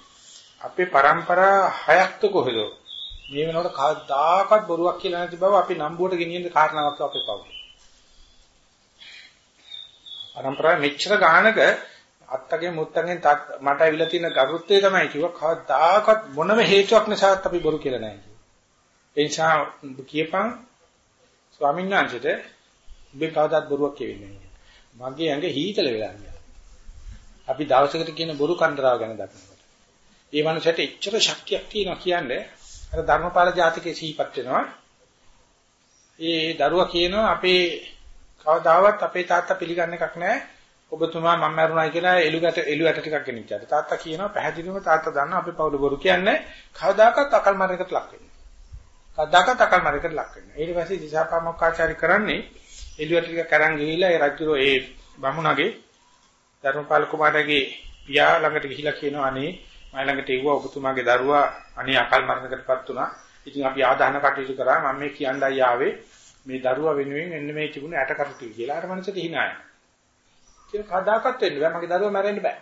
අපේ પરම්පරා හයක් කොහෙද මේ වෙනකොට කවදාකවත් බොරුවක් කියලා නැති බව අපි නම්බුවට ගෙනියන කාරණාවක් අපේ පවුල. પરම්පරා මෙච්චර ගානක අත්තගේ මුත්තගෙන් මට ඇවිල්ලා තියෙන ගරුත්වය තමයි කිව්වා කවදාකවත් මොනම හේතුවක් නිසාත් අපි බොරු කියලා නැහැ කිව්වා. ඒ නිසා කියපන් ස්වාමීන් වහන්සේට ඔබ කවදාත් බොරුවක් කියෙන්නේ නැහැ. මගේ ඇඟ හීතල වෙලා අපි දවසකට කියන බොරු කන්දරාව ගැන දකිනකොට. ඒ මනුස්සයට එච්චර ශක්තියක් තියෙනවා කියන්නේ අර ධර්මපාල ජාතකයේ සීපත් වෙනවා. ඒ දරුවා කියනවා අපේ කවදාවත් අපේ තාත්තා පිළිගන්න එකක් නැහැ. ඔබතුමා මම මරුණා කියලා එළුකට එළුවට ටිකක් ගෙනිච්චාට. තාත්තා කියනවා පැහැදිලිවම තාත්තා දන්නා අපේ පවුල බොරු කියන්නේ කවදාකවත් අකල් මරණයකට ලක් වෙන්නේ. කවදාකවත් අකල් මරණයකට ලක් වෙන්නේ. ඊට පස්සේ දිසාපාමොක්කාචාරි කරන්නේ එළුවට ටික කරන් ගිහිලා ඒ රජුරෝ ඒ බමුණගේ ධර්මපාල කුමාරගේ පියා ළඟට ගිහිලා කියනවා අනේ මම ළඟට එව්වා ඔබතුමාගේ දරුවා අනේ අකල් මරණයකටපත් වුණා. ඉතින් අපි ආදාන කටයුතු කරා මම මේ කියන්නයි ආවේ මේ දරුවා වෙනුවෙන් එන්න මේ තිබුණ ඇටකටු කියලා අර මනසට hinaය. කියන කදාකත් වෙන්න බෑ මගේ දරුවා මැරෙන්න බෑ.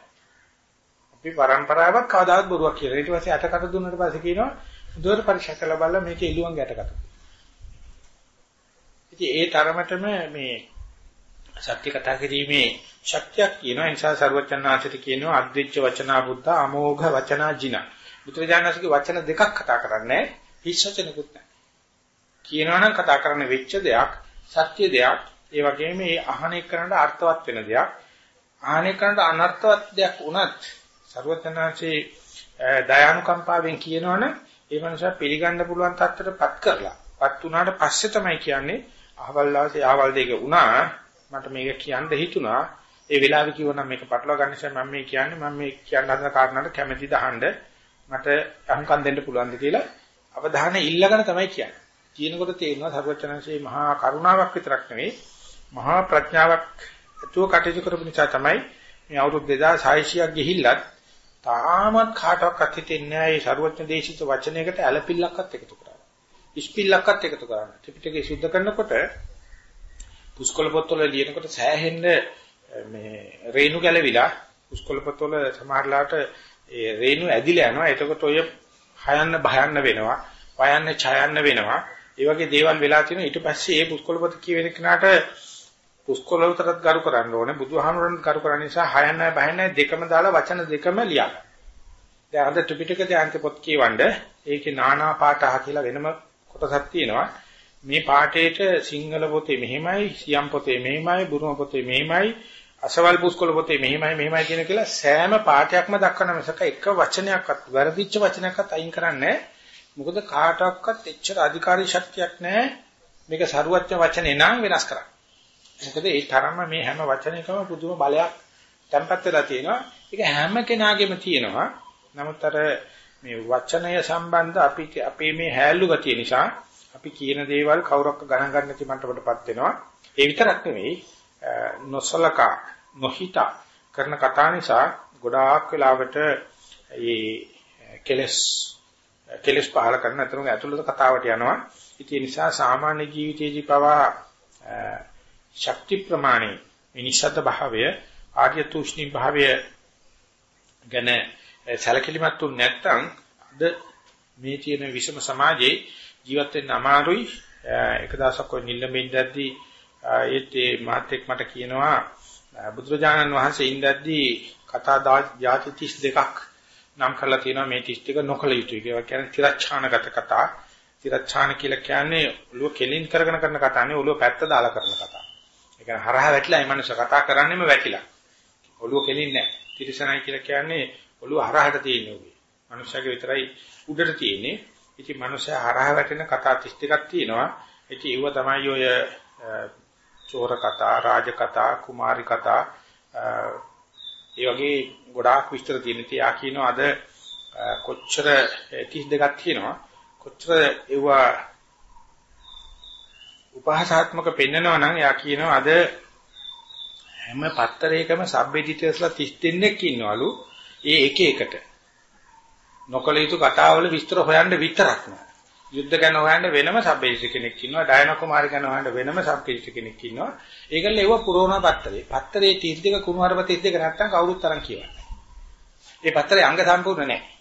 අපි પરම්පරාවක් කවදාවත් බොරුවක් කියලා. ඊට පස්සේ ඇටකට දුන්නාට පස්සේ කියනවා දුවර පරීක්ෂා කළා බලලා මේකේ ඉලුවන් ගැටකට. ඉතින් ඒ තරමටම මේ සත්‍ය කතා කිරීමේ ශක්තියක් කියනවා. ඒ නිසා සර්වචන්නාංශට කියනවා අද්විච්ච වචනා බුද්ධ අමෝඝ වචනා ජින. බුදුරජාණන්සේගේ වචන දෙකක් කතා කරන්නේ හිස් වචනකුත් නැහැ. කියනවනම් කතා කරන්න වෙච්ච දෙයක් සත්‍ය දෙයක් ඒ වගේම මේ අහන එකනට අර්ථවත් වෙන දෙයක් අහන එකනට අනර්ථවත් දෙයක් වුණත් සර්වචන්නාංශේ දයානුකම්පාවෙන් කියනවනම් ඒ මනුස්සයා පිළිගන්න පුළුවන් තත්ත්වයටපත් කරලා පත් උනාට පස්සේ තමයි කියන්නේ අහවල් වාසේ ආවල් දෙක වුණා මට මේක කියන්න හිතුණා ඒ වෙලාවේ කිව්වනම් මේක පටලවා ගන්න නිසා මම මේ කියන්නේ මම මේ කියන්න හදන කාරණාට කැමැතිද අහන්න මට අහුම්කම් දෙන්න පුළුවන්ද කියලා අවධානය ඉල්ලගෙන තමයි කියන්නේ. කියනකොට තේරෙනවා සර්වචනංශේ මහා කරුණාවක් විතරක් නෙවෙයි මහා ප්‍රඥාවක් ඇතුව කටයුතු කරපු නිසා තමයි මේ අවුරුදු 2600ක් ගිහිල්ලත් තාමත් කාටවත් හිතෙන්නේ නැහැ මේ සර්වඥ දේශිත වචනයකට ඇලපිල්ලක්වත් එකතු කරා. ඉස්පිල්ලක්වත් එකතු කරා. ත්‍රිපිටකය සුද්ධ කරනකොට පුස්කොළ පොත්වල ලියනකොට සෑහෙන්න මේ රේණු ගැලවිලා පුස්කොළ පොත්වල සමහරලාට ඒ රේණු ඇදිලා යනවා. එතකොට ඔය හයන්න භයන්න වෙනවා. වයන්න ඡයන්න වෙනවා. ඒ වගේ දේවල් වෙලා තියෙනවා. ඊට පස්සේ ඒ පුස්කොළ පොත කියවෙන කෙනාට පුස්කොළ උතරත් ගරු කරන්න ඕනේ. බුදුහාමුදුරන් ගරු කරන නිසා හයන්නයි භයන්නයි දෙකම දාලා වචන දෙකම ලියන්න. දැන් අද ත්‍රිපිටක දාන්ත පොත් කියවන්න ඒකේ නානා පාඨහ කියලා වෙනම කොටසක් තියෙනවා. මේ පාඨයේට සිංහල පොතේ මෙහෙමයි, සියම් පොතේ මෙහෙමයි, බුරුම පොතේ මෙහෙමයි, අසවල් පුස්කොළ පොතේ මෙහෙමයි මෙහෙමයි කියන කියලා සෑම පාඨයක්ම දක්වන මිසක එක වචනයක්වත් වැරදිච්ච වචනයක්වත් අයින් කරන්නේ මොකද කාටවත් එච්චර අධිකාරී ශක්තියක් නැහැ. මේක සරුවච්ච වචනේ නම් වෙනස් කරන්න. මොකද ඒ තරම්ම මේ හැම වචනයකම පුදුම බලයක් තැම්පත් වෙලා තියෙනවා. ඒක හැම කෙනාගේම තියෙනවා. නමුත් අර මේ වචනය සම්බන්ධ අපි අපේ මේ හැලු ගතිය නිසා අපි කියන දේවල් කවුරක්ක ගණන් ගන්න නැති මට්ටමටපත් වෙනවා. ඒ විතරක් නෙවෙයි නොසලකා නොහිතා කරන කතා නිසා ගොඩාක් වෙලාවට මේ කෙලස් කෙලස් පහල කරන අතරම ඇතුළත කතාවට යනවා. ඉතින් ඒ නිසා සාමාන්‍ය ජීවිතයේදී පවා ශක්ති ප්‍රමාණය විනිශ්චත භාවය ආර්ය තුෂ්ණි භාවය ගැන සැලකිලිමත් වුනේ නැත්නම් අද මේ තියෙන විෂම සමාජයේ ජීවත් වෙන්න අමාරුයි එක දවසක් ඔය නිල්ලඹෙන් දැද්දී ඒත් ඒ මාත් එක් මට කියනවා බුදුරජාණන් වහන්සේ ඉඳද්දී කතා જાති 32ක් නම් කරලා තියෙනවා මේ 32 නොකල යුතුයි කියලා කියන්නේ තිරච්ඡානගත කතා තිරච්ඡාන කියලා කියන්නේ ඔළුව කෙලින් කරගෙන කරන කතා නෙවෙයි ඔළුව පැත්ත දාලා කරන කතා. ඒ කියන්නේ හරහා වැටිලා මේ මනුස්ස කතා කරන්නේම වැටිලා. ඔළුව කෙලින් නැහැ. තිරසනයි කියලා කියන්නේ ඔළුව හරහාට තියෙන උගේ. මනුස්සයාගේ විතරයි උඩට තියෙන්නේ. ඉතින් මනුස්සයා හරහා වැටෙන කතා 32ක් තියෙනවා. ඉතින් ඒව තමයි ඔය චෝර කතා, රාජ කතා, කුමාරි කතා ඒ වගේ ගොඩාක් විස්තර තියෙන. ඉතින් යා කියනවා අද කොච්චර 32ක් තියෙනවා. කොච්චර ඒවා උපහාසාත්මක පෙන්නනවා නම් යා කියනවා අද හැම පත්තරයකම සබ් එඩිටර්ස්ලා 30 දෙනෙක් ඉන්නවලු. ඒ එක එකට නොකල යුතු කතාවල විස්තර හොයන්න විතරක් නෑ. යුද්ධ ගැන හොයන්න වෙනම සබ්බේජ් කෙනෙක් ඉන්නවා. ඩයනා කුමාරි ගැන හොයන්න වෙනම සබ්බේජ් කෙනෙක් ඉන්නවා. ඒකල ඒව පුරෝණ පත්තරේ. පත්තරේ 32 කුමාරපත 32 නැත්තම් කවුරුත් තරම් කියවන්නේ. ඒ පත්තරේ අංග සම්පූර්ණ නැහැ.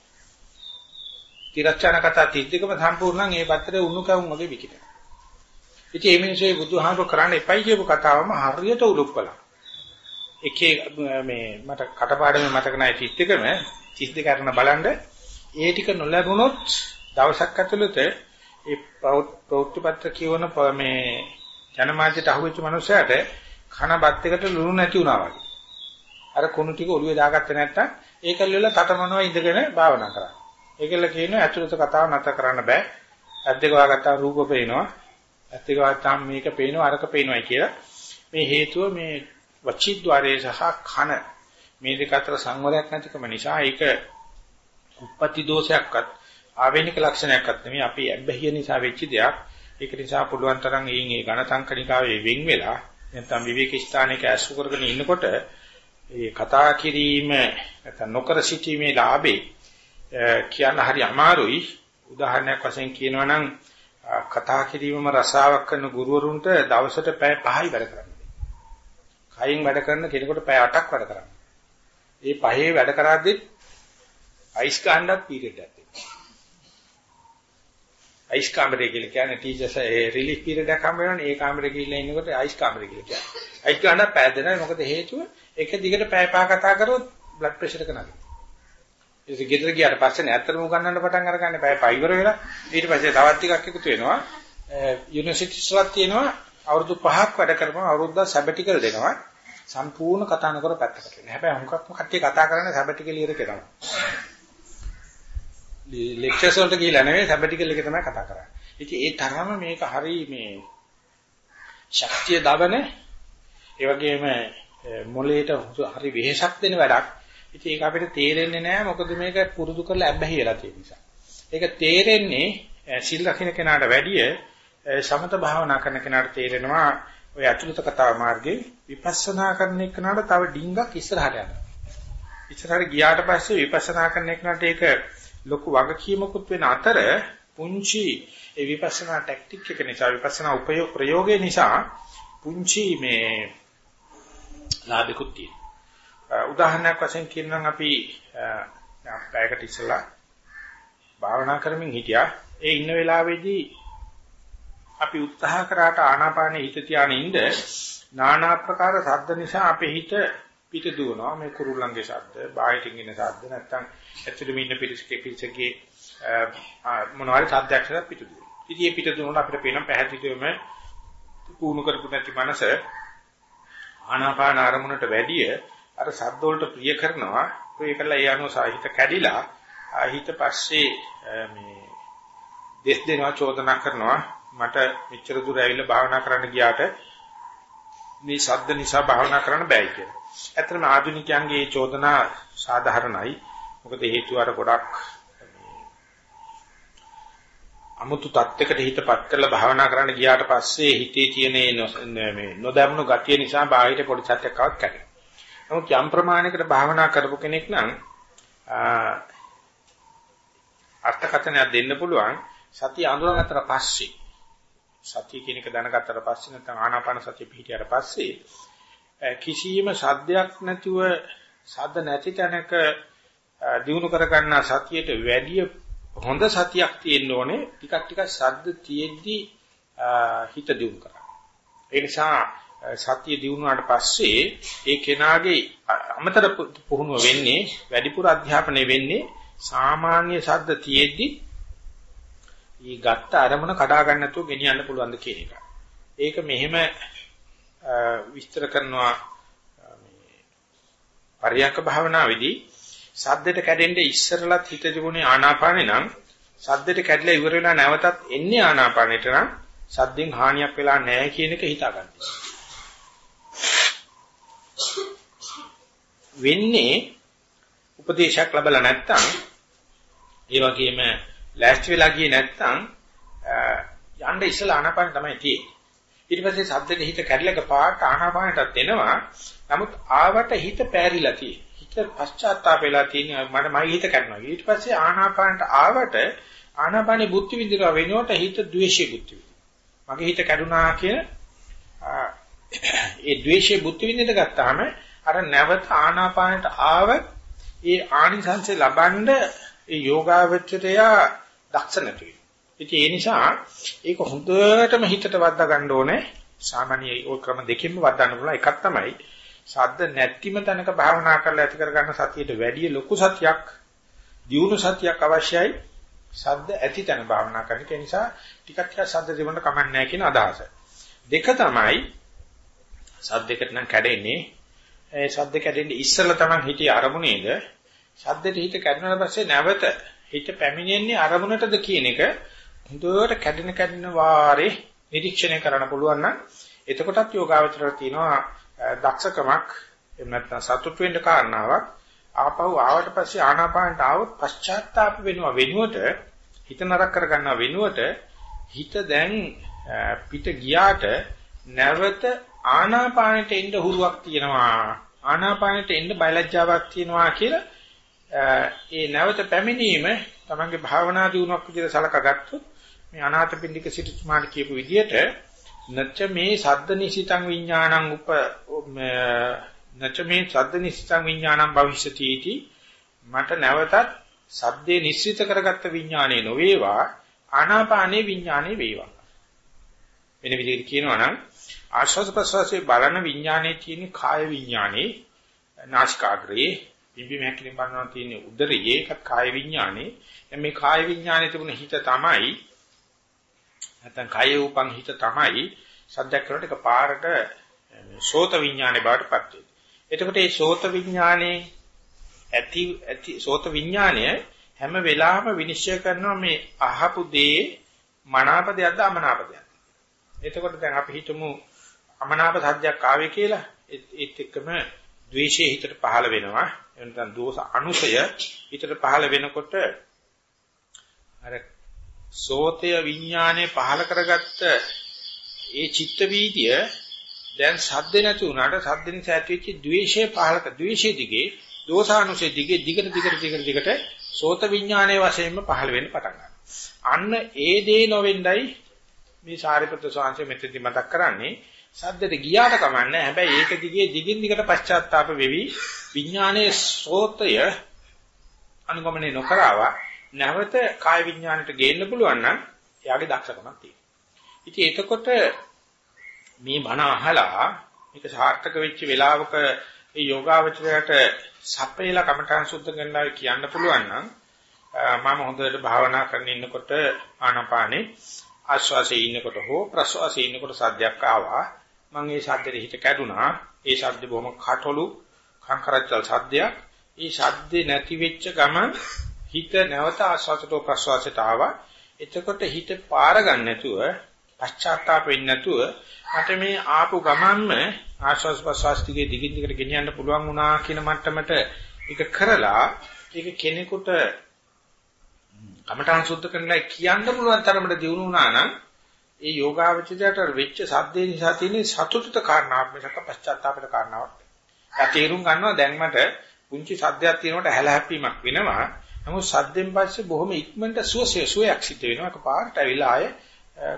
තිරච්ඡාන කතා 32ම සම්පූර්ණ නම් ඒ පත්තරේ උණු කවුම් වගේ විකිනවා. ඉතින් මේ මිනිස්සේ බුදුහාමුදුර කරන්න එපයි කියපු කතාවම හරියට උලුප්පලා. එකේ මේ මට කටපාඩමේ මතක නැහැ 32ම 32 කරන බලන්න ඒ ටික නොලැබුණොත් දවසක් ඇතුළත ඒ ප්‍රවෘත්ති පත්‍ර කියවන මේ ජනමාධ්‍යට අහුවෙච්ච මනුස්සයාට කන බත් එකට ලුණු නැති වුණා වගේ. අර කුණු ටික ඔළුවේ දාගත්තේ නැත්තම් ඒකල් වල තටමනවා ඉඳගෙන භාවනා කරන්න. ඒකල කියනවා ඇතුළත කතාව නැත කරන්න බෑ. ඇත් දෙක වහගත්තාම රූප පේනවා. ඇත් දෙක වහගත්තාම මේක පේනවා අරක පේනවායි කියලා. මේ හේතුව මේ වචිද්්වාරයේ සහ කන මේ දෙක අතර සංවරයක් නැතිකම නිසා ඒක උප්පත්ති දෝෂයක්වත් ආවේනික ලක්ෂණයක්වත් නෙමෙයි අපි ඇබ්බැහිය නිසා වෙච්ච දෙයක්. ඒක නිසා පුළුවන් තරම් එයින් ඒ ඝනසංකනිකාවේ වෙන් වෙලා නැත්නම් විවේක ස්ථානයක ඇසු කරගෙන ඉන්නකොට ඒ කතා කිරීම නැත්නම් නොකර සිටීමේ ලාභේ කියන්න හරි අමාරුයි. උදාහරණයක් වශයෙන් කියනවා නම් කතා කිරීමම රසාවක් කරන ගුරුවරුන්ට දවසට පැය 5යි වැඩ කරන්න. කයින් වැඩ කරන කෙනෙකුට පැය 8ක් වැඩ කරන්න. ඒ පහේ වැඩ කරද්දී අයිස් ගන්නත් පීරියඩ් එකක් තියෙනවා. අයිස් කාමරේ කියලා කියන්නේ ටීචර්ස් ඒ රිලීෆ් පීරියඩ් එකක් හම්බ වෙනවනේ ඒ කාමරේ ගිහිල්ලා ඉන්නකොට අයිස් කාමරේ කියලා කියන්නේ. අයිස් ගන්න පැය දෙනයි මොකද හේතුව එක දිගට පැය පහ කතා කරොත් බ්ලඩ් ප්‍රෙෂර් එක නගිනවා. ඉතින් ගෙදර ගියාට පස්සේ ඇත්තටම උගන්නන්න පටන් අරගන්නේ පැය පහ ඉවර වෙලා ඊට පස්සේ තවත් ටිකක් එකතු වෙනවා. යුනිවර්සිටිස් වල තියෙනවා අවුරුදු 5ක් වැඩ කරපුවම අවුරුද්දක් සැබටිකල් දෙනවා. සම්පූර්ණ කතා නොකර පැත්තකට වෙන. හැබැයි හුඟක්ම කට්ටිය කතා කරන්නේ සැබටිකල් ඉයර් එකේ තමයි. ලෙක්චර්ස් වලට ගිහිල්ලා නෙවෙයි සැබටිකල් එකේ තමයි කතා කරන්නේ. ඉතින් ඒ තරම මේක හරි මේ ශක්තිය දවන ඒ වගේම මොළයට හරි වෙහෙසක් දෙන වැඩක්. ඉතින් ඒක අපිට තේරෙන්නේ නැහැ මොකද මේක පුරුදු කරලා අබ්බැහි වෙලා තියෙන නිසා. ඒක තේරෙන්නේ සිල් රකින්න කෙනාට වැඩිය සමත භාවනා කරන කෙනාට තේරෙනවා ඔය අතුලත කතාව මාර්ගේ විපස්සනා කරන එකනට තව ඩිංගක් ඉස්සරහට යනවා. ඉස්සරහට ගියාට පස්සේ විපස්සනා කරන එකනට ඒක ලොකු වගකීමකුත් වෙන අතර පුංචි ඒ විපස්සනා ටැක්ටික් එක නිසා විපස්සනා උපයෝග ප්‍රයෝගය නිසා පුංචි මේ ලාභිකුත් තියෙනවා. උදාහරණයක් වශයෙන් කියනනම් අපි පැයකට ඉස්සලා භාවනා කරමින් හිටියා. ඒ ඉන්න වෙලාවේදී අපි උත්සාහ කරාට ආනාපානෙ හිත තියාගෙන ඉඳ নানা ආකාර ශබ්ද නිසා අපේ හිත පිට දුවනවා මේ කුරුල්ලන්ගේ ශබ්ද, බාහිරින් එන ශබ්ද නැත්තම් ඇතුළේ ඉන්න පිරිසකේ පිරිසකේ මොනවාරි ශබ්දයක් කියලා පිට දුවනවා. ඉතින් මේ පිට දුවනකොට අපිට පේන පැහැදිලිවම පුහුණු කරපු නැති මනස ආනාපාන ආරමුණට වැඩිය අර ශබ්ද වලට ප්‍රිය කරනවා. ප්‍රිය කළා ඒ අනුව සාහිත කැඩිලා හිත පස්සේ මේ දෙස් දෙනවා චෝදනා කරනවා මට මෙච්චර දුර ඇවිල්ලා භාවනා කරන්න ගියාට මේ ශබ්ද නිසා භාවනා කරන්න බෑ කියලා. ඇත්තටම ආධුනිකයන්ගේ මේ චෝදනා සාධාරණයි. මොකද හේතුව අර ගොඩක් අමුතු තත්යකට හිතපත් කරලා භාවනා කරන්න ගියාට පස්සේ හිතේ තියෙන මේ නොදැමුණු ගතිය නිසා බාහිර පොඩි සත්‍යයක් ආවත් කැඩෙනවා. නමුත් යම් ප්‍රමාණයකට භාවනා කරපු කෙනෙක් නම් අර්ථකථනයක් දෙන්න පුළුවන් සතිය අඳුරගත්තට පස්සේ සතිය කියන එක දැනගත්තට පස්සේ නැත්නම් ආනාපාන සතිය පිහිටියට පස්සේ කිසියම් සද්දයක් නැතුව සද්ද නැති තැනක දිනු කර ගන්නා සතියට වැඩිය හොඳ සතියක් තියෙන්න ඕනේ ටිකක් ටිකක් සද්ද තියෙද්දි හිත දිනු කරා. ඒ නිසා සතිය දිනුනාට පස්සේ ඒ කෙනාගේ අමතර පුහුණුව වෙන්නේ වැඩිපුර අධ්‍යාපනය වෙන්නේ සාමාන්‍ය සද්ද තියෙද්දි ඊ ගත්ත අරමුණ කඩා ගන්න නැතුව ගෙනියන්න පුළුවන්ද කියන එක. ඒක මෙහෙම විස්තර කරනවා මේ පරියන්ක භාවනාවේදී සද්දෙට කැඩෙන්න ඉස්සරලත් හිත තිබුණේ ආනාපානේ නම් සද්දෙට කැඩලා ඉවර වෙලා නැවතත් එන්නේ ආනාපානෙට නම් සද්දෙන් හානියක් වෙලා නැහැ කියන එක හිතාගන්න. වෙන්නේ උපදේශයක් ලැබලා නැත්තම් ඒ වගේම ලෑස්ති වෙලා ගියේ නැත්නම් යන්න ඉස්සලා ආනාපාන තමයි තියෙන්නේ. ඊට පස්සේ සද්දෙට හිත කැඩලක පාට ආනාපානටත් එනවා. නමුත් ආවට හිත පෑරිලා තියෙන්නේ. හිත පශ්චාත්තාප වෙලා තියෙන මට මගේ හිත කැඩනවා. ඊට පස්සේ ආනාපානට ආවට ආනාපානේ බුද්ධි විඳිනවා වෙනකොට හිත ද්වේෂයේ බුද්ධි විඳිනවා. මගේ හිත කැඩුනා කියන ඒ ද්වේෂයේ බුද්ධි විඳින්න ගත්තාම අර නැවත ආනාපානට ආව ඒ ආනිසංශ ලබනද ඒ යෝගාවචරයා දක්ෂ නැති වෙනවා. ඉතින් ඒ නිසා ඒක හොඳටම හිතට වද්දා ගන්න ඕනේ. සාමාන්‍ය ওই ක්‍රම දෙකෙන්ම වද්දාන්න පුළුවන් එකක් තමයි සද්ද නැතිම තැනක භාවනා කරලා ඇති කරගන්න සතියට වැඩිය ලොකු සතියක් දියුණු සතියක් අවශ්‍යයි. සද්ද ඇති තැන භාවනා කරන ඒ නිසා ටිකක් ටිකක් සද්ද දෙවන්න කමක් නැහැ කියන අදහස. දෙක තමයි සද්දයකට නම් කැඩෙන්නේ. ඒ සද්ද කැඩෙන්නේ ඉස්සෙල්ලා තමයි හිතේ අරමුණේද සද්දෙට හිත කැඩුණාට පස්සේ නැවත හිත පැමිණෙන්නේ අරමුණටද කියන එක හොඳට කැඩෙන කැඩෙන වාරේ නිරීක්ෂණය කරන්න පුළුවන් නම් එතකොටත් යෝගාවචරයට තියෙනවා දක්ෂකමක් එහෙම නැත්නම් සතුට වෙන්න කාරණාවක්. ආපහු ආවට පස්සේ ආනාපානට ආවොත් පශ්චාත්තාප වෙනවා වෙනුවට හිත නරක කර ගන්නවා වෙනුවට හිත දැන් පිට ගියාට නැවත ආනාපානෙට එන්න හුරුවක් තියෙනවා. ආනාපානෙට එන්න බයලජ්ජාවක් තියෙනවා කියලා ඒ නැවත පැමිණීම තමන්ගේ භාවනා දියුණුවක් විදිහට සලකගත්තොත් මේ අනාථපිණ්ඩික සිටුමාට කියපු විදිහට නච්ච මේ සද්ද නිසිතං විඥානං උප නච මේ සද්ද නිස්සං විඥානං භවිෂති इति මට නැවතත් සද්දේ නිස්සිත කරගත්ත විඥානේ නොවේවා ආනාපානේ විඥානේ වේවා. වෙන විදිහට කියනවා නම් ආශ්වාස ප්‍රශ්වාසයේ බලන විඥානේ තියෙන කාය විඥානේ නාසිකාග්‍රේ පිම්බි මහැකිලින් බලනවා තියෙන උදරයේ ඒකත් කාය විඥානේ. මේ කාය විඥානේ තිබුණ හිත තමයි නැත්නම් කායේ උපන් හිත තමයි සද්දයක් කරනකොට එක පාරට සෝත විඥානේ බවට පත් වෙනවා එතකොට මේ සෝත විඥානේ ඇති ඇති සෝත විඥානය හැම වෙලාවෙම විනිශ්චය කරනවා මේ අහපු දේ මනාප දෙයක්ද අමනාප දෙයක්ද. එතකොට දැන් අපි හිතමු අමනාප සත්‍යයක් ආවේ කියලා ඒත් එක්කම ද්වේෂය හිතට පහළ වෙනවා. එනතන් දෝෂ අනුසය හිතට පහළ වෙනකොට අර සෝතය විඥානේ පහළ කරගත්ත ඒ චිත්ත වීදිය දැන් සද්ද නැති වුණාට සද්ද නිසා ඇතිවෙච්ච ද්වේෂය පහලක ද්වේෂය දිගේ දෝසානුසය දිගේ දිගට දිගට දිගට දිගට සෝත විඥානයේ වශයෙන්ම පහළ වෙන්න පටන් ගන්නවා. අන්න ඒ දේ නොවෙන්නයි මේ සාරිපුත්‍ර ස්වාමීන් මෙතෙන්දි මතක් කරන්නේ. සද්දට ගියාට කමන්නේ හැබැයි ඒක දිගේ දිගින් දිගට පශ්චාත්තාප වෙවි. විඥානයේ සෝතය අනුගමනය නොකරවා. නැවත කාය විඥානයට ගේන්න පුළුවන් නම් එයාගේ දක්ෂකමක් තියෙනවා. ඉතින් එතකොට මේ බණ අහලා මේක සාර්ථක වෙච්ච වෙලාවක ඒ යෝගාවචරයට සපේලා කමඨාන් සුද්ධ කරනවා කියන්න පුළුවන් නම් මම හොඳට භාවනා කරගෙන ඉන්නකොට ආනාපානේ ආශ්වාසයේ ඉන්නකොට හෝ ප්‍රශ්වාසයේ ඉන්නකොට සද්දයක් ආවා. මම ඒ සද්දෙට හිත කැඩුනා. ඒ සද්ද බොහොම කටොළු කංකරච්චල් සද්දයක්. ඒ සද්දේ නැති වෙච්ච ගමන් හිත නැවත ආශ්වාසයට ප්‍රශ්වාසයට ආවා එතකොට හිත පාර ගන්න නැතුව පශ්චාත්තාප වෙන්නේ නැතුව මට මේ ආපු ගමන්ම ආශ්වාස ප්‍රශ්වාස දිගේ දිගින් දිගට ගෙනියන්න පුළුවන් වුණා කියන මට්ටමට ඒක කරලා ඒක කෙනෙකුට කමඨාන් සුද්ධ කරන්නයි කියන්න පුළුවන් තරමට දිනු වුණා නම් ඒ යෝගාවචරයට වෙච්ච සද්දේ නිසා තියෙන සතුටුත කාරණාවක් මිසක පශ්චාත්තාපයට කාරණාවක්. ඒ තේරුම් ගන්නවා දැන් මට පුංචි සද්දයක් තියෙනකොට හැලහැප්පීමක් වෙනවා. නමුත් සද්දෙන් පස්සේ බොහොම ඉක්මනට සුවසේ සුවයක් සිද්ධ වෙනවා. ඒක පාරට ඇවිල්ලා ආයේ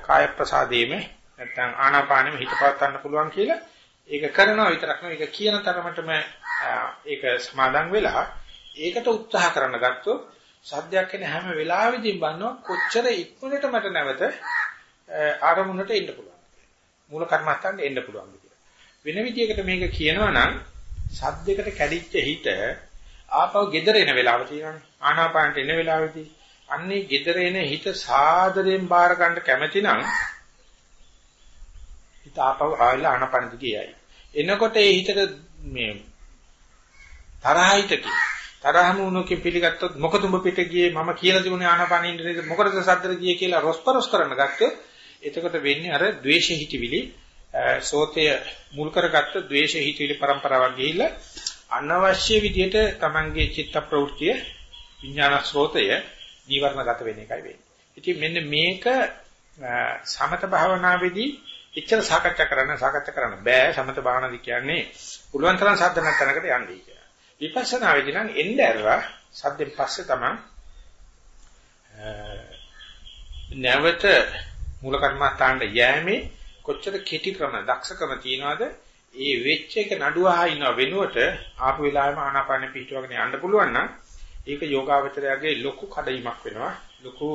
කාය ප්‍රසාදයේම නැත්නම් ආනාපානෙම හිත පවත්වන්න පුළුවන් කියලා ඒක කරනවා විතරක් නෙවෙයි ඒක කියන තරමටම ඒක සමාදන් වෙලා ඒකට උත්සාහ කරන ගත්තොත් සද්දයක් එන හැම වෙලාවෙදීම බලනවා කොච්චර ඉක්මනට මට නැවත ආරමුණට එන්න පුළුවන් මූල කර්මස්ථානට එන්න පුළුවන් කියලා. වෙන විදිහකට මේක කියනවා නම් සද්දයකට කැඩිච්ච හිත ආපහු gedere එන වෙලාව තියෙනවානේ. ආනාපානට එන වෙලාවෙදී අන්නේ gedere එන හිත සාදරයෙන් බාර ගන්න කැමැති නම් හිත ආපහු ආවිලා ආනපන දිගේයි. එනකොට ඒ හිතට මේ තරහිතකි. තරහම උනෝකේ පිළිගත්තොත් මොකද උඹ පිට ගියේ මම කියලා තිබුණේ ආනපනින් නේද මොකටද සද්දර ගියේ කියලා රොස්පරොස් කරන්න ගත්තොත් එතකොට වෙන්නේ අර ද්වේෂ හිතවිලි සෝතය මුල් කරගත්ත ද්වේෂ හිතවිලි પરම්පරාවක් ගිහිල්ලා අනවශ්‍ය විදිහට Tamange චිත්ත ප්‍රවෘත්තිය විඥාන ස්රෝතය නීවරණගත වෙන එකයි වෙන්නේ. ඉතින් මෙන්න මේක සමත භාවනාවේදී එච්චර සාකච්ඡා කරන්න සාකච්ඡා කරන්න බෑ සමත භාවනාවේදී කියන්නේ පුළුවන් තරම් සද්ද නැත්නම්කට යන්නේ කියලා. විපස්සනාවේදී නම් එන්න ඇරලා සද්දෙන් පස්සේ තමයි නැවත මූල කර්මස්ථානට යෑමේ කොච්චර කෙටි ක්‍රම දක්ෂකම තියනවද ඒ වෙච්ච එක නඩුවහා ඉන්න වෙනුවට ආපු වෙලාවෙම ආනාපානෙ පිටවගෙන යන්න පුළුවන් නම් ඒක යෝගාවචරයගේ ලොකු කඩයිමක් වෙනවා ලොකු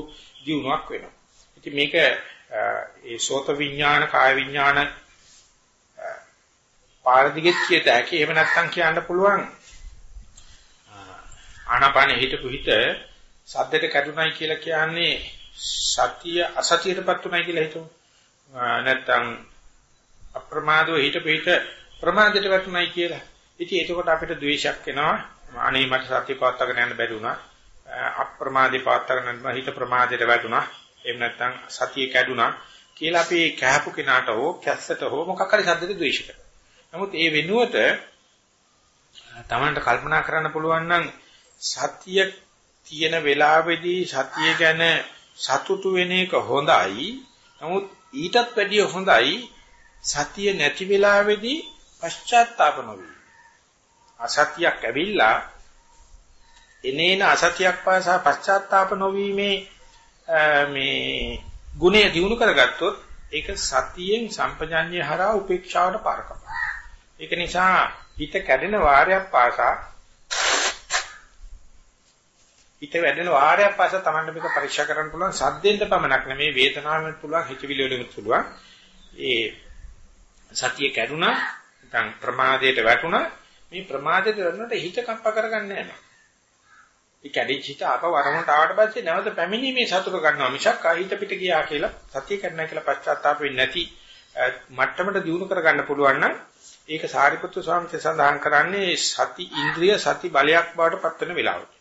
දියුණුවක් වෙනවා. ඉතින් මේක ඒ සෝත විඥාන කාය විඥාන පාරදිගෙත් කියත හැකි එහෙම නැත්නම් කියන්න පුළුවන් ආනාපානෙ හිටපු හිත සද්දෙට කැඩුනයි කියලා කියන්නේ සතිය අසතියටපත් උනායි කියලා හිතමු. නැත්නම් අප්‍රමාදව හිටපු හිත ප්‍රමාදයට වැටුනයි කියලා. ඉතින් එතකොට අපිට ද්වේෂයක් එනවා අනේ මට සතිය පවත්වාගෙන යන්න බැරි වුණා. අප්‍රමාදී පවත්වාගෙන යන්න හිත ප්‍රමාදයට වැටුණා. එහෙම නැත්නම් සතිය කැඩුනා කියලා අපි කෑපු කෙනාට හෝ කැස්සට හෝ මොකක් හරි සද්දෙට ද්වේෂ කරනවා. නමුත් ඒ වෙනුවට තමන්ට කල්පනා කරන්න පුළුවන් නම් සතිය තියෙන වෙලාවේදී සතිය ගැන සතුටු වෙන එක හොඳයි. නමුත් ඊටත් වැඩිය හොඳයි සතිය නැති වෙලාවේදී පශ්චාත්තාප නොවි. අසතියක් ඇවිල්ලා එනේන අසතියක් පාසා පශ්චාත්තාප නොවීමේ මේ ගුණය දිනු කරගත්තොත් ඒක සතියෙන් සම්පජාඤ්ඤය හරහා උපේක්ෂාවට පාර ඒක නිසා හිත කැඩෙන වාරයක් පාසා හිත වැඩෙන වාරයක් පාසා Tamanne මේක පරීක්ෂා කරන්න පුළුවන්. සද්දෙන්ද පමණක් නෙමෙයි වේදනාවෙන් පුළුවන් හිතවිලි වලින් පුළුවන්. ඒ සතිය කැඩුනා නැත්නම් ප්‍රමාදයට වැටුණා. මේ ප්‍රමාදයට වැටුණාට හිත කම්ප කරගන්නේ නැහැ ඒ කැඩිච්ච හිත ආපහු අරමුණට ආවට පස්සේ නැවත පැමිණීමේ සතුට ගන්නවා මිසක් ආහිත පිට ගියා කියලා සතිය කරනවා කියලා පශ්චාත්තාප වෙන්නේ නැති මට්ටමට දියුණු කරගන්න පුළුවන් නම් ඒක සාරිපුත්‍ර ස්වාමීන් සඳහන් කරන්නේ සති ඉන්ද්‍රිය සති බලයක් බවට පත් වෙන වෙලාවට.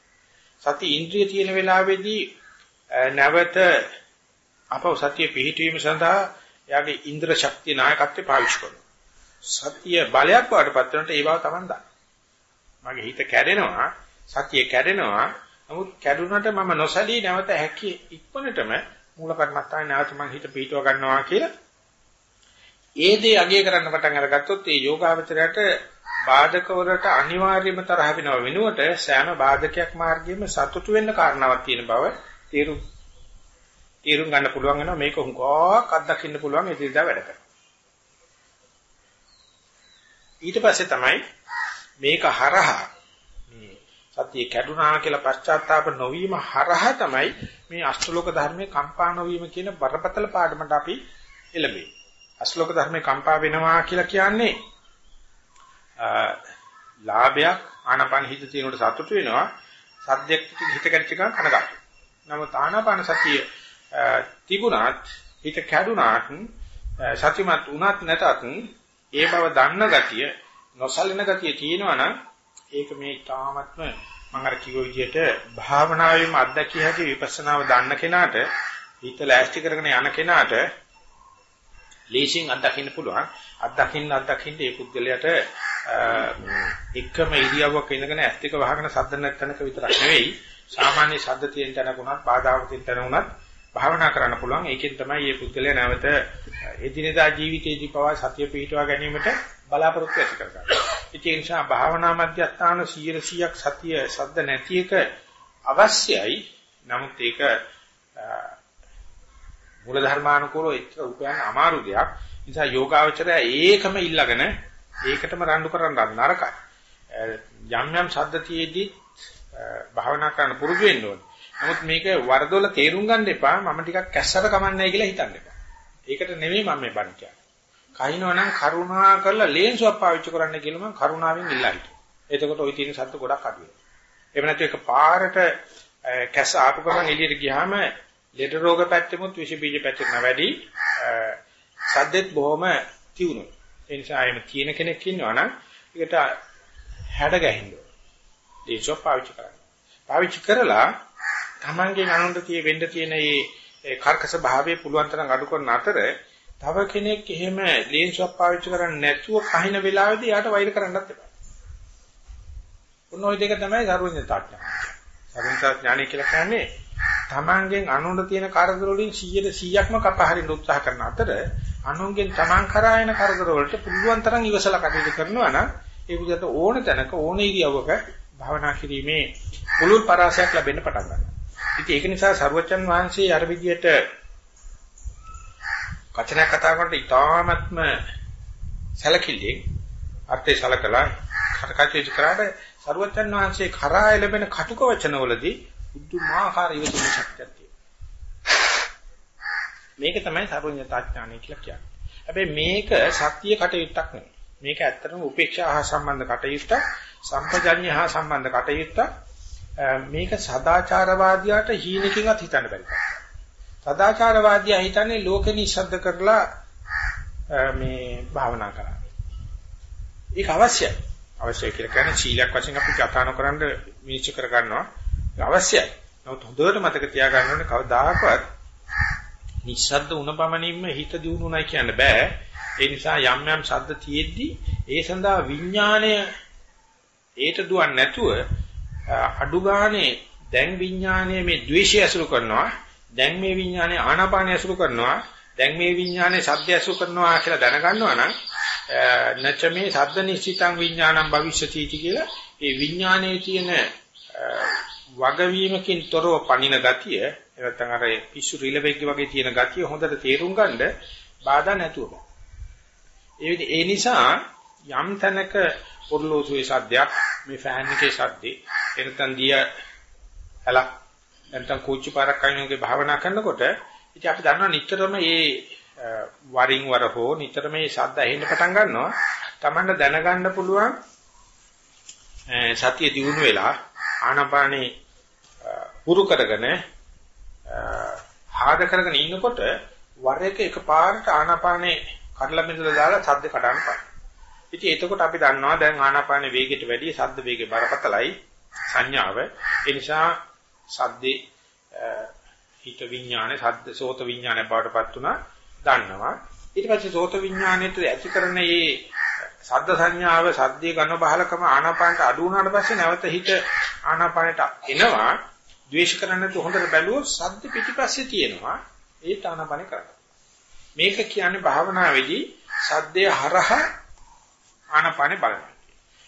සති ඉන්ද්‍රිය තියෙන වෙලාවේදී නැවත අපව සතිය පිහිටවීම සඳහා එයාගේ ඉන්ද්‍ර ශක්තිය නායකත්වය පාවිච්චි කරනවා. සතිය බලයක් බවට පත් වෙනට ඒ බව තමයි දන්නේ. මගේ හිත කැඩෙනවා සතිය කැඩෙනවා. නමුත් කැඩුනට මම නොසලී නැවත හැකි ඉක්මනටම මූල කර්මස්ථානේ නැවත මං හිත පිටව ගන්නවා කියලා. ඒ දේ අගය කරන්න පටන් අරගත්තොත් ඒ යෝගාවචරයට බාධක වලට අනිවාර්යයෙන්ම තරහ වෙනව වෙනුවට සෑම බාධකයක් මාර්ගයෙන්ම සතුටු වෙන්න කාරණාවක් තියෙන බව තේරුම් තේරුම් ගන්න පුළුවන් වෙනවා මේක හුඟක් අත්දකින්න පුළුවන් ඒ දිහා වැඩ කරනවා. ඊට පස්සේ තමයි මේක හරහා සතිය කැඩුනා කියලා පශ්චාත්තාප නොවීම හරහා තමයි මේ අෂ්ටලෝක ධර්මයේ කම්පා නොවීම කියන බරපතල පාඩමට අපි එළඹෙන්නේ. අෂ්ටලෝක ධර්මයේ කම්පා වෙනවා කියලා කියන්නේ ලාභයක් ආනාපාන හිත තියෙනකොට සතුටු වෙනවා. සද්දයක් හිත කැඩිච්ච ගමන් කනගාටු. නමුත් ආනාපාන සතිය තිබුණත් හිත කැඩුනාත් සතිමත් උනත් නැතත් ඒ බව දන්න ගතිය නොසලින ගතිය තියෙනවා නම් ඒක මේ තාමත්ම මම අර කිව්ව විදිහට භාවනාවෙම අත්දැකිය හැකි විපස්සනාව දන්න කෙනාට හිත ලෑස්ති කරගෙන යන කෙනාට ලේසියෙන් අත්දකින්න පුළුවන්. අත්දකින්න අත්දකින්න ඒ පුද්ගලයාට එකම ඉරියව්වක ඉඳගෙන ඇස් දෙක වහගෙන සද්ද නැත්නක විතරක් නෙවෙයි. සාමාන්‍ය ශබ්ද තියෙන තැනකුණත් බාධාවක් තියෙන තැනකුණත් භාවනා කරන්න පුළුවන් ඒකෙන් තමයි මේ පුද්ගලයා නැවත එදිනෙදා ජීවිතයේදී පවා සතිය පිහිටුවා ගැනීමට බලාපොරොත්තු ඇති කරගන්නවා ඒ නිසා භාවනා මධ්‍යස්ථාන 100ක් සතිය සද්ද නැති එක අවශ්‍යයි. නමුත් ඒක මූල ධර්මානුකූලව එච්චර උපයන්න අමාරු දෙයක්. නිසා යෝගාවචරය ඒකම ඉල්ලගෙන ඒකටම රණ්ඩු කරන්න නරකයි. යම් යම් සද්දතියෙදි භාවනා කරන්න පුරුදු වෙන්න ඕනේ. නමුත් මේක වරදොල තේරුම් ගන්න එපා. මම ටිකක් කැස්සට කමන්නේ කියලා හිතන්න එපා. ඒකට නෙමෙයි මම මේ බණ කියන්නේ. කහිනවනම් කරුණා කරලා ලේන්සුවක් පාවිච්චි කරන්න කියලා මම කරුණාවෙන් ඉල්ලා හිටියා. එතකොට ওই තියෙන සද්ද ගොඩක් අඩු වෙනවා. එහෙම නැත්නම් ඒක පාරට කැස් ආපු ගමන් එළියට ගියාම ලෙඩ රෝග පැත්තෙමුත් විෂ බීජ පැත්තෙම වැඩි සද්දෙත් බොහොම තියුණුයි. ඒ නිසා එහෙම තියෙන කෙනෙක් ඉන්නවනම් ඒකට හැඩ ගැහින්න ඕනේ. ලේන්සුවක් පාවිච්චි කරන්න. පාවිච්චි කරලා Tamange අනුන්ට tie වෙන්න තියෙන මේ කර්කස භාවයේ පුළුවන් තරම් අඩු කරන අතර තව කෙනෙක් එහෙම ලේන්සුවක් පාවිච්චි කරන්නේ නැතුව කහින වෙලාවෙදී යාට වෛර කරන්නත් එපා. ඔන්න ඔය දෙක තමයි සර්වඥතා ඥානය. සර්වඥතා ඥානය කියලා කියන්නේ තමන්ගෙන් අනුන්ට තියෙන කරදර වලින් 100%ක්ම කපහරින්න උත්සාහ කරන අතර අනුන්ගෙන් තමන් කරා එන කරදර වලට පුළුවන් තරම් ඉවසලා කටයුතු කරනවා නම් ඒ විදිහට ඕන තැනක ඕන ඉරියව්වක භවනා කිරීමේ පුළුල් පරාසයක් ලැබෙන්න පටන් ගන්නවා. ඉතින් ඒක නිසා සර්වචන් වහන්සේ අර විදිහට වචනයක් කතා කරනකොට ඉතාමත්ම සැලකිල්ලෙන් අර්ථය සලකලා කටකචේච කරාට සරුවචන් වහන්සේ කරා ලැබෙන කටුක වචනවලදී බුදුමාහාර ඉවසීම ශක්තියක් තියෙනවා. මේක තමයි සර්වඥතාඥානය කියලා කියන්නේ. හැබැයි මේක සත්‍ය කටයුත්තක් නෙවෙයි. මේක ඇත්තටම උපේක්ෂා හා සම්බන්ධ කටයුත්තක්, සම්පජඤ්ඤ හා සම්බන්ධ කටයුත්තක්. මේක සදාචාරවාදියාට හීනකින්වත් හිතන්න බැරි එකක්. සදාචාරවාදියා හිතන්නේ ලෝකෙ නිශ්ශබ්ද කරලා මේ භාවනා කරන්න. ඒක අවශ්‍යයි. අවශ්‍යයි කියලා කියන්නේ සීලයක් වශයෙන් අපි කතා නොකරන විනිශ්චය කර ගන්නවා අවශ්‍යයි. නමුත් හොඳට මතක තියාගන්න ඕනේ කවදාකවත් නිස්සද්ද වුණ පමණින්ම හිත දියුණුවයි කියන්න බෑ. ඒ නිසා යම් යම් ශබ්ද තියෙද්දි ඒ සඳහා විඥාණය ඒට දුවන්නේ නැතුව අඩු ගානේ දැන් විඥාණය මේ ද්වේෂය අසුරු කරනවා දැන් මේ විඥාණය ආනාපානය අසුරු කරනවා දැන් මේ විඥානේ සද්ද අසුරු කරනවා කියලා දැනගන්නවා නම් නැච මේ සද්ද නිශ්චිතං විඥානං භවිෂ්‍යති කියලා ඒ විඥානයේ තියෙන වගවීමකින් තොරව පණින ගතිය නැත්නම් අර පිස්සු රිලෙවෙක් වගේ තියෙන ගතිය හොඳට තේරුම් ගන්න බාධා නැතුව. ඒ ඒ නිසා යම් තැනක පොරලෝසුවේ සද්දයක් මේ ෆෑන් එකේ සද්දේ එනතන් දිය ඇලක් නැත්නම් කෝච්චි පාරක් අයිනෝගේ භාවනා කරනකොට ඉතින් අපි දන්නවා නිතරම මේ වරින් වර හෝ නිතරම මේ ශබ්ද ඇහෙන්න පටන් ගන්නවා. Tamanne දැනගන්න පුළුවන් සතිය දිනු වෙලා ආනාපානේ පුරු කරගෙන ආද කරගෙන ඉන්නකොට වර එක එකපාරට ආනාපානේ කඩලා බිඳලා දාලා ශබ්ද කඩන්න පටන්. ඉතින් එතකොට අපි දන්නවා දැන් ආනාපානේ වේගයට වැඩිය ශබ්ද වේගය බරපතලයි සංඥාව. ඒ නිසා ශබ්දේ හිත විඥානේ ශබ්ද සෝත විඥානේ බවටපත් උනා දන්නවා. ඊට පස්සේ සෝත විඥානෙට ඇති කරන මේ සද්ද සංඥාව සද්දේ ගන්න බහලකම ආනාපානට අඩු වුණාට පස්සේ නැවත හිත ආනාපානට එනවා. ද්වේෂ කරන්නේ නැතුව හොඳට බැලුවොත් සද්ද පිටිපස්සේ තියෙනවා. ඒත් ආනාපානෙ කරනවා. මේක කියන්නේ භාවනාවේදී සද්දේ හරහා ආනාපානෙ බලනවා.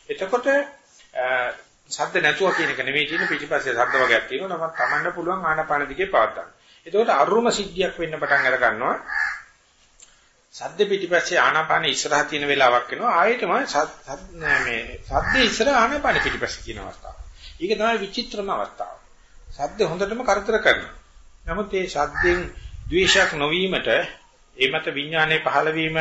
එතකොට සද්ද නැතුව කියන එක නෙවෙයි තියෙන පිටිපස්සේ සද්ද වර්ගයක් තියෙනවා. නමුත් Tamanne පුළුවන් ආනාපාන දිගේ පවත් ගන්න. එතකොට අරුම සිද්ධියක් වෙන්න පටන් අර ගන්නවා. සද්ද පිටිපස්සේ ආනාපාන ඉස්සරහ තියෙන වෙලාවක් වෙනවා. ආයෙතම මේ සද්ද ඉස්සරහ ආනාපාන පිටිපස්සේ තියෙන අවස්ථාව. ඒක තමයි විචිත්‍රම අවස්ථාව. සද්ද හොඳටම කරදර කරනවා. නමුත් මේ සද්දෙන් ද්වේෂයක් නොවීමට ඒ මත විඥානයේ පහළ වීම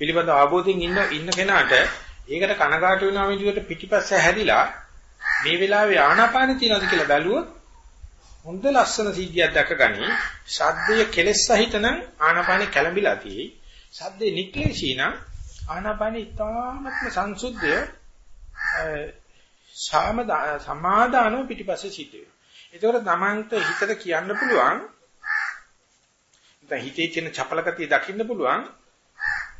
පිළිබඳ අවබෝධයෙන් ඉන්න ඉන්න කෙනාට ඒකට කනගාටු වෙනවා විදිහට පිටිපස්ස හැරිලා මේ වෙලාවේ ආනාපානෙ තියනවාද කියලා බැලුවොත් හොඳ ලස්සන සිද්ධියක් දැකගනි. ශබ්දය කෙලෙස් සහිත නම් ආනාපානෙ කැළඹිලා තියෙයි. ශබ්දේ නික්ලේශී නම් ආනාපානෙ ඉතාමත්ම සංසුද්ධය සාම සමාදානව පිටිපස්සේ සිද්ධ වෙනවා. ඒකෝර තමන්ට හිතට කියන්න පුළුවන් දැන් හිතේ තියෙන චපලකතිය දකින්න පුළුවන්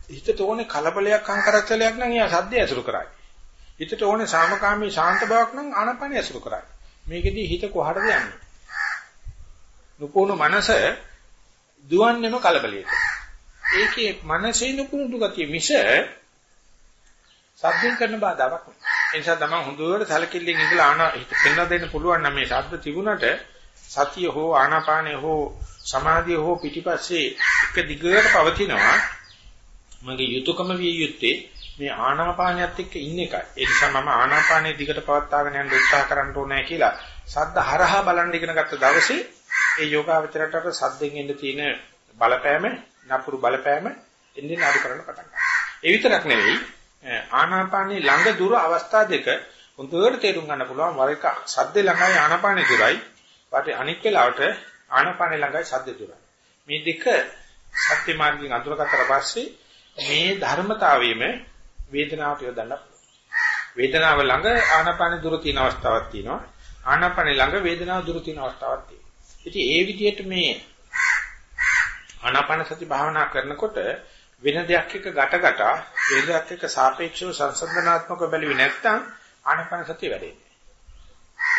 හිතට ඕනේ කලබලයක් අංකරච්චලයක් නම් එයා සද්දය ඇසුරු කරයි. හිතට ඕනේ සාමකාමී ශාන්ත බවක් නම් ආනපනිය ඇසුරු කරයි. මේකෙදී හිත කොහටද යන්නේ? නුපුණු මනස දුවන්නේම කලබලයට. ඒකේ මනසේ නුපුණු ගතිය මිස සද්දෙන් කරන බාධාවක් නෙවෙයි. ඒ නිසා තමයි හොඳට සැලකිල්ලෙන් ඉඳලා ආන හිත පෙන්ලා දෙන්න පුළුවන් නම් මේ ශබ්ද තිබුණට සතිය හෝ ආනාපානය හෝ සමාධිය හෝ පිටිපස්සේ එක දිගට පවතිනවා. මගේ යුතුයකම විය යුත්තේ මේ ආනාපානියත් එක්ක ඉන්න එකයි. ඒ නිසා මම ආනාපානිය දිගට පවත්වාගෙන යන්න උත්සාහ කරන්න ඕනේ කියලා සද්ද හරහා බලන් ඉගෙන ගත්ත දවසේ ඒ යෝගාවචරයට අර සද්දෙන් එන්න තියෙන බලපෑම, නපුරු බලපෑම එන්නේ අඩු කරන්න පටන් ගන්නවා. ඒ විතරක් නෙවෙයි ආනාපානිය ළඟ දුර අවස්ථා දෙක හොඳට තේරුම් ගන්න පුළුවන් වර එක සද්දේ ළඟයි ආනාපානිය දුරයි. වාට අනික් වෙලාවට ආනාපානිය ළඟයි සද්දේ දුරයි. මේ දෙක සත්‍ය මාර්ගයෙන් අඳුරගත්තට පස්සේ මේ ධර්මතාවයේම වේදනාවට යොදන්න වේදනාව ළඟ ආනාපාන දුර තියෙන අවස්ථාවක් තියෙනවා. ආනාපාන ළඟ වේදනාව දුර තියෙන අවස්ථාවක් තියෙනවා. ඉතින් ඒ විදිහට මේ ආනාපාන සති භාවනා කරනකොට වෙන දෙයක් එක්ක ගැටගට වෙන දෙයක් එක්ක සාපේක්ෂව සංසන්දනාත්මකව බැලුවේ නැත්නම් ආනාපාන සතිය වැඩෙන්නේ.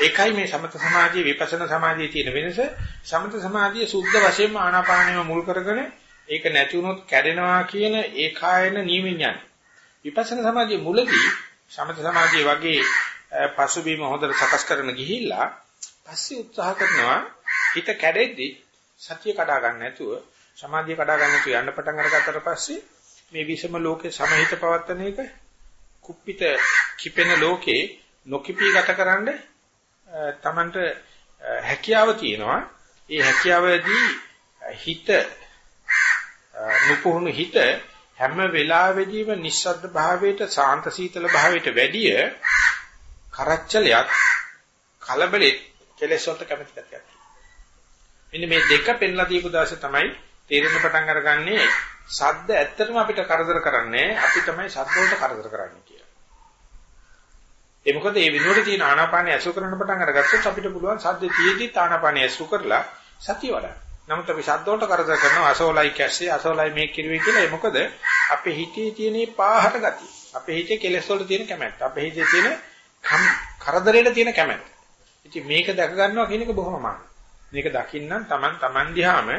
ඒකයි මේ සමත සමාධියේ විපස්සනා සමාධියේ තියෙන වෙනස. සමත සමාධිය සුද්ධ වශයෙන්ම ආනාපානයම මුල් කරගෙන ඒක නැති වුණොත් කැඩෙනවා කියන ඒකායන නියමින් යන්නේ. විපස්සනා සමාධියේ මුලදී සමත සමාධිය වගේ පසුබිම හොඳට සකස් කරන ගිහිල්ලා පස්සේ උත්සාහ කරනවා හිත කැඩෙද්දි සතිය කඩා ගන්න නැතුව සමාධිය කඩා ගන්න නැතුව යන්න පටන් අරගත්තට පස්සේ මේ විෂම ලෝකේ සමහිත පවත්තන එක කුප්පිත කිපෙන ලෝකේ නොකිපී ගතකරන තමන්ට හැකියාව තියෙනවා ඒ හැකියාවදී හිත නුපුහුණු හිත හැම වෙලාවෙදීම නිස්සද්ද භාවයට සාන්ත සීතල භාවයට වැඩිය කරච්චලයක් කලබලෙ කෙලෙස් වලට කැමති ගැතියක්. මෙන්න මේ දෙක පෙන්ලා දීපු දාසේ තමයි තේරෙන්න පටන් අරගන්නේ සද්ද ඇත්තටම අපිට කරදර කරන්නේ අපි තමයි සද්ද වලට කරදර කරන්නේ කියලා. ඒ මොකද මේ විනෝඩේ තියෙන ආනාපානිය ඇසු කරන පටන් අරගත්තොත් අපිට පුළුවන් සද්ද තියෙද්දි ආනාපානිය ඇසු කරලා සතිය වඩන්න. නමුත් අපි ශබ්ද වලට කරදර කරනවා අසෝලයි කැස්සේ අසෝලයි මේ කිරුවේ කියලා ඒ මොකද අපේ හිතේ තියෙන පාහට ගතිය. අපේ හිතේ කෙලෙස් වල තියෙන කැමැත්ත. අපේ හිතේ තියෙන කරදරේට තියෙන කැමැත්ත. ඉතින් මේක දැක ගන්නවා කියන එක බොහොම අමාරුයි. මේක දකින්නම් Taman Taman දිහාම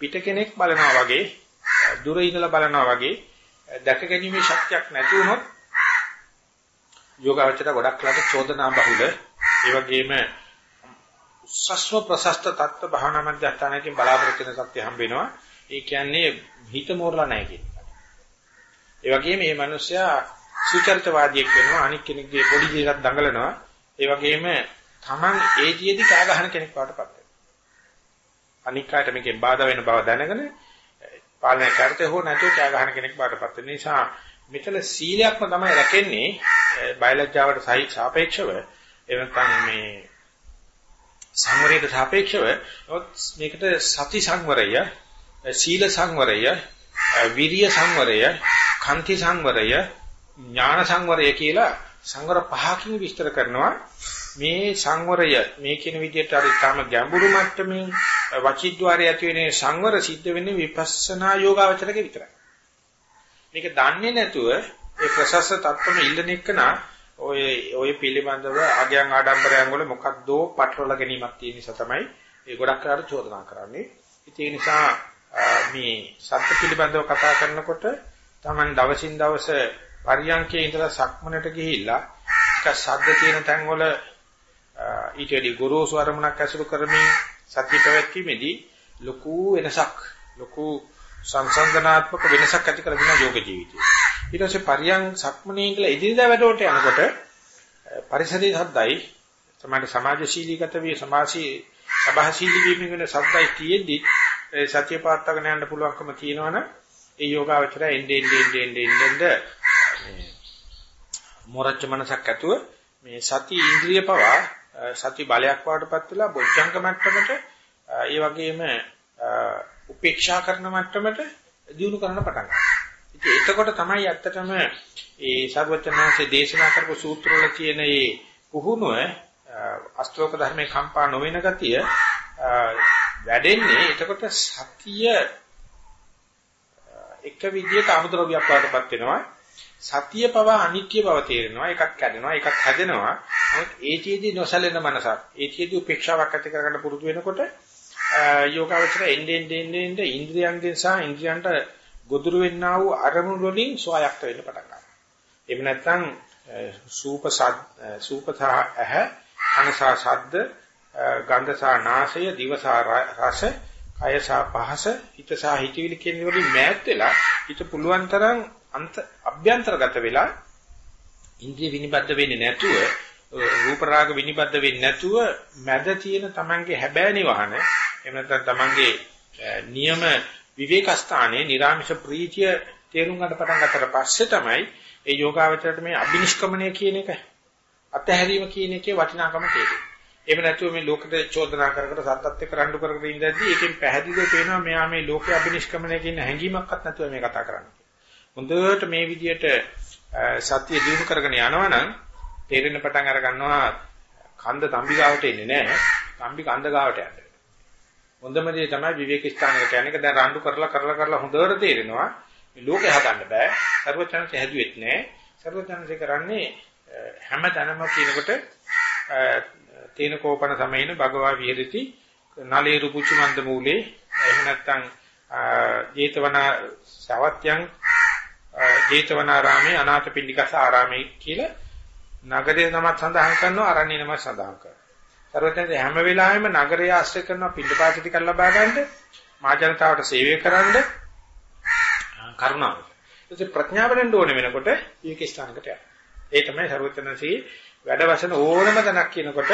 පිට කෙනෙක් බලනවා වගේ දුර ඉඳලා බලනවා වගේ දැක ගැනීමේ ශක්තියක් නැති වුණොත් යෝගාවචර ගොඩක් ලාට චෝදනා බහුල ඒ වගේම උස්සස්ව ප්‍රසස්ත තත්ත්ව භාවනා මධ්‍යස්ථානයෙන් බලාපොරොත්තු වෙන සත්‍ය හම්බ වෙනවා. ඒ කියන්නේ හිත මෝරලා නැහැ කියන එක. ඒ වගේම මේ මිනිස්සයා සුචරිතවාදියෙක් වෙනවා අනික් කෙනෙක්ගේ පොඩි දෙයක් දඟලනවා. ඒ වගේම Taman ඒජියේදී කෑ ගහන කෙනෙක් වටපත් වෙනවා. අනික් අයට මේකෙන් බාධා වෙන බව දැනගෙන පාලනය කරතේ හෝ නැතුව කෑ ගහන කෙනෙක් වටපත් වෙන නිසා මෙතන සීලයක්ම තමයි රැකෙන්නේ බයලජ්ජාවට සහි සාපේක්ෂව එවනකම් මේ සංවරයට සාපේක්ෂව මේකට සති සංවරය සීල සංවරය විරිය සංවරය කන්ති සංවරය ඥාන සංවරය කියලා සංවර පහකින් විස්තර කරනවා. මේ සංවරය මේ කියන විදිහට අර ඊටම ගැඹුරු මට්ටමින් වචිද්්වාරය ඇති වෙන සංවර සිද්ධ වෙන්නේ විපස්සනා යෝගාවචරක විතරයි. මේක දන්නේ නැතුව ඒ ප්‍රසස්ස තත්ත්වෙම ඉල්ලන එකනා ඔය ඔය පිළිබඳව අගයන් ආඩම්බරයන් වල මොකක්දෝ පටලලා ගැනීමක් තියෙන නිසා තමයි ඒ ගොඩක් කාට චෝදනා කරන්නේ. ඒ නිසා මේ සත්‍ය පිළිබඳව කතා කරනකොට Taman දවසින් දවස පරියන්කේ ඉඳලා සක්මනට ගිහිල්ලා එක ශබ්ද තියෙන තැන් වල ඊට වැඩි ගුරුසු අරමුණක් ඇසුරු කරමින් සත්‍ය පැවැත්වීමේදී ලොකු වෙනසක් ලොකු සංසන්දනාත්මක වෙනසක් ඇති කර දෙන යෝග ජීවිතය. ඊට පස්සේ පරියන් සක්මනේ ඉඳලා එදිනදා වැඩවලට යනකොට පරිසරයේ සද්දයි තමයි සමාජශීලීගත වේ සමාජී සභාශීලී වීම වෙන සද්දයි තියෙද්දි සත්‍ය පාත්තගෙන යන්න පුළුවන්කම තියෙනවනේ ඒ යෝගාවචරය එන්නේ එන්නේ එන්නේ එන්නේ මොරච්ච මනසක් ඇතුව මේ සති ඉන්ද්‍රිය පවා සති බලයක් වඩටපත් වෙලා බොජ්ජංග මට්ටමට ඒ වගේම උපේක්ෂා කරන මට්ටමට දියුණු කරන්න පටන් ගන්නවා. ඉතින් එතකොට තමයි ඇත්තටම ඒ සර්වචනාංශයේ දේශනා කරපු සූත්‍රවල තියෙන මේ පුහුණුව අෂ්ටෝක ධර්මේ කම්පා නොවන ගතිය වැඩෙන්නේ එතකොට සතිය එක විදියක අමුද්‍රව්‍යයක් වඩටපත් වෙනවා. සතිය පවා අනිත්‍ය බව තේරෙනවා. එකක් කැඩෙනවා, එකක් හැදෙනවා. නමුත් ඒතියෙදි නොසැලෙන මනසක්, ඒතියෙදි උපේක්ෂාවක් ඇති කරගන්න පුරුදු වෙනකොට යෝගාවචර එන්නේ එන්නේ එන්නේ ඉන්ද්‍රියන්ගෙන් සහ ඉන්ද්‍රියන්ට ගොදුරු වෙන්නා වූ අරමුණු වලින් සෝයක්ත වෙන්න පටන් ගන්නවා. එහෙම නැත්නම් සූප සූප සහ ඇහ, කන සහ ශබ්ද, ගන්ධ සහ නාසය, දිව සහ රස, කය සහ පහස, හිත සහ හිතවිලි කියන වලින් මෑත් වෙලා හිත පුළුවන් තරම් අන්ත අභ්‍යන්තරගත වෙලා ඉන්ද්‍රිය විනිබද්ධ වෙන්නේ නැතුව රූප රාග විනිබද්ධ වෙන්නේ නැතුව මැද තියෙන Tamange හැබෑ නිවහන එහෙම නැත්නම් තමන්ගේ නියම විවේක ස්ථානයේ නිර්ාමිෂ ප්‍රීතිය තේරුම් ගන්න පටන් ගත්තට පස්සේ තමයි ඒ යෝගාවචරයට මේ අබිනිෂ්ක්‍මණය කියන එක අතහැරීම කියන එකේ වටිනාකම තේරෙන්නේ. එහෙම නැතුව මේ ලෝකෙට චෝදනා කර කර සත්‍යත් එක්ක රණ්ඩු කර කර ඉඳද්දී ඒකෙන් පැහැදිලිව පේනවා මෙයා මේ ලෝකයේ අබිනිෂ්ක්‍මණය කියන හැඟීමක්වත් නැතුව මේ කතා කරන්නේ. හොඳට මේ විදියට සත්‍ය දිනු කරගෙන යනවනම් තේරෙන පටන් අර ගන්නවා කන්ද තම්බි ගාවට එන්නේ නැහැ. තම්බි කන්ද ගාවට යන්නේ. හොඳම දේ තමයි විවේක ස්ථානයකට යන එක දැන් රණ්ඩු කරලා කරලා කරලා හොඳට තේරෙනවා. මේ ලෝකේ හදන්න බෑ. සර්වචනසේ හැදුවෙත් නෑ. සර්වචනසේ කරන්නේ හැම තැනම කියනකොට තේන කෝපන සමයින භගවා විහෙරති. නලේ රුපුචු මන්ද මූලේ එහෙම නැත්නම් ජේතවනා සවත්‍යං ජේතවනාරාමේ අනාථපිණ්ඩිකස ආරාමේ කියලා නගරේ නමක් සඳහන් කරනවා අරණ්‍ය නමක් සඳහන් කරනවා. සර්වඥයන් හැම වෙලාවෙම නගරය ආශ්‍රය කරන පිළිපාත ටිකක් ලබා ගන්නද මා ජනතාවට සේවය කරන්න කරුණාව. ඒ ප්‍රඥාවෙන් ඕනේ වෙනකොට ඊක ස්ථානකට යනවා. ඒ තමයි සර්වඥන්සී වැඩවසන ඕනම තැනක් කියනකොට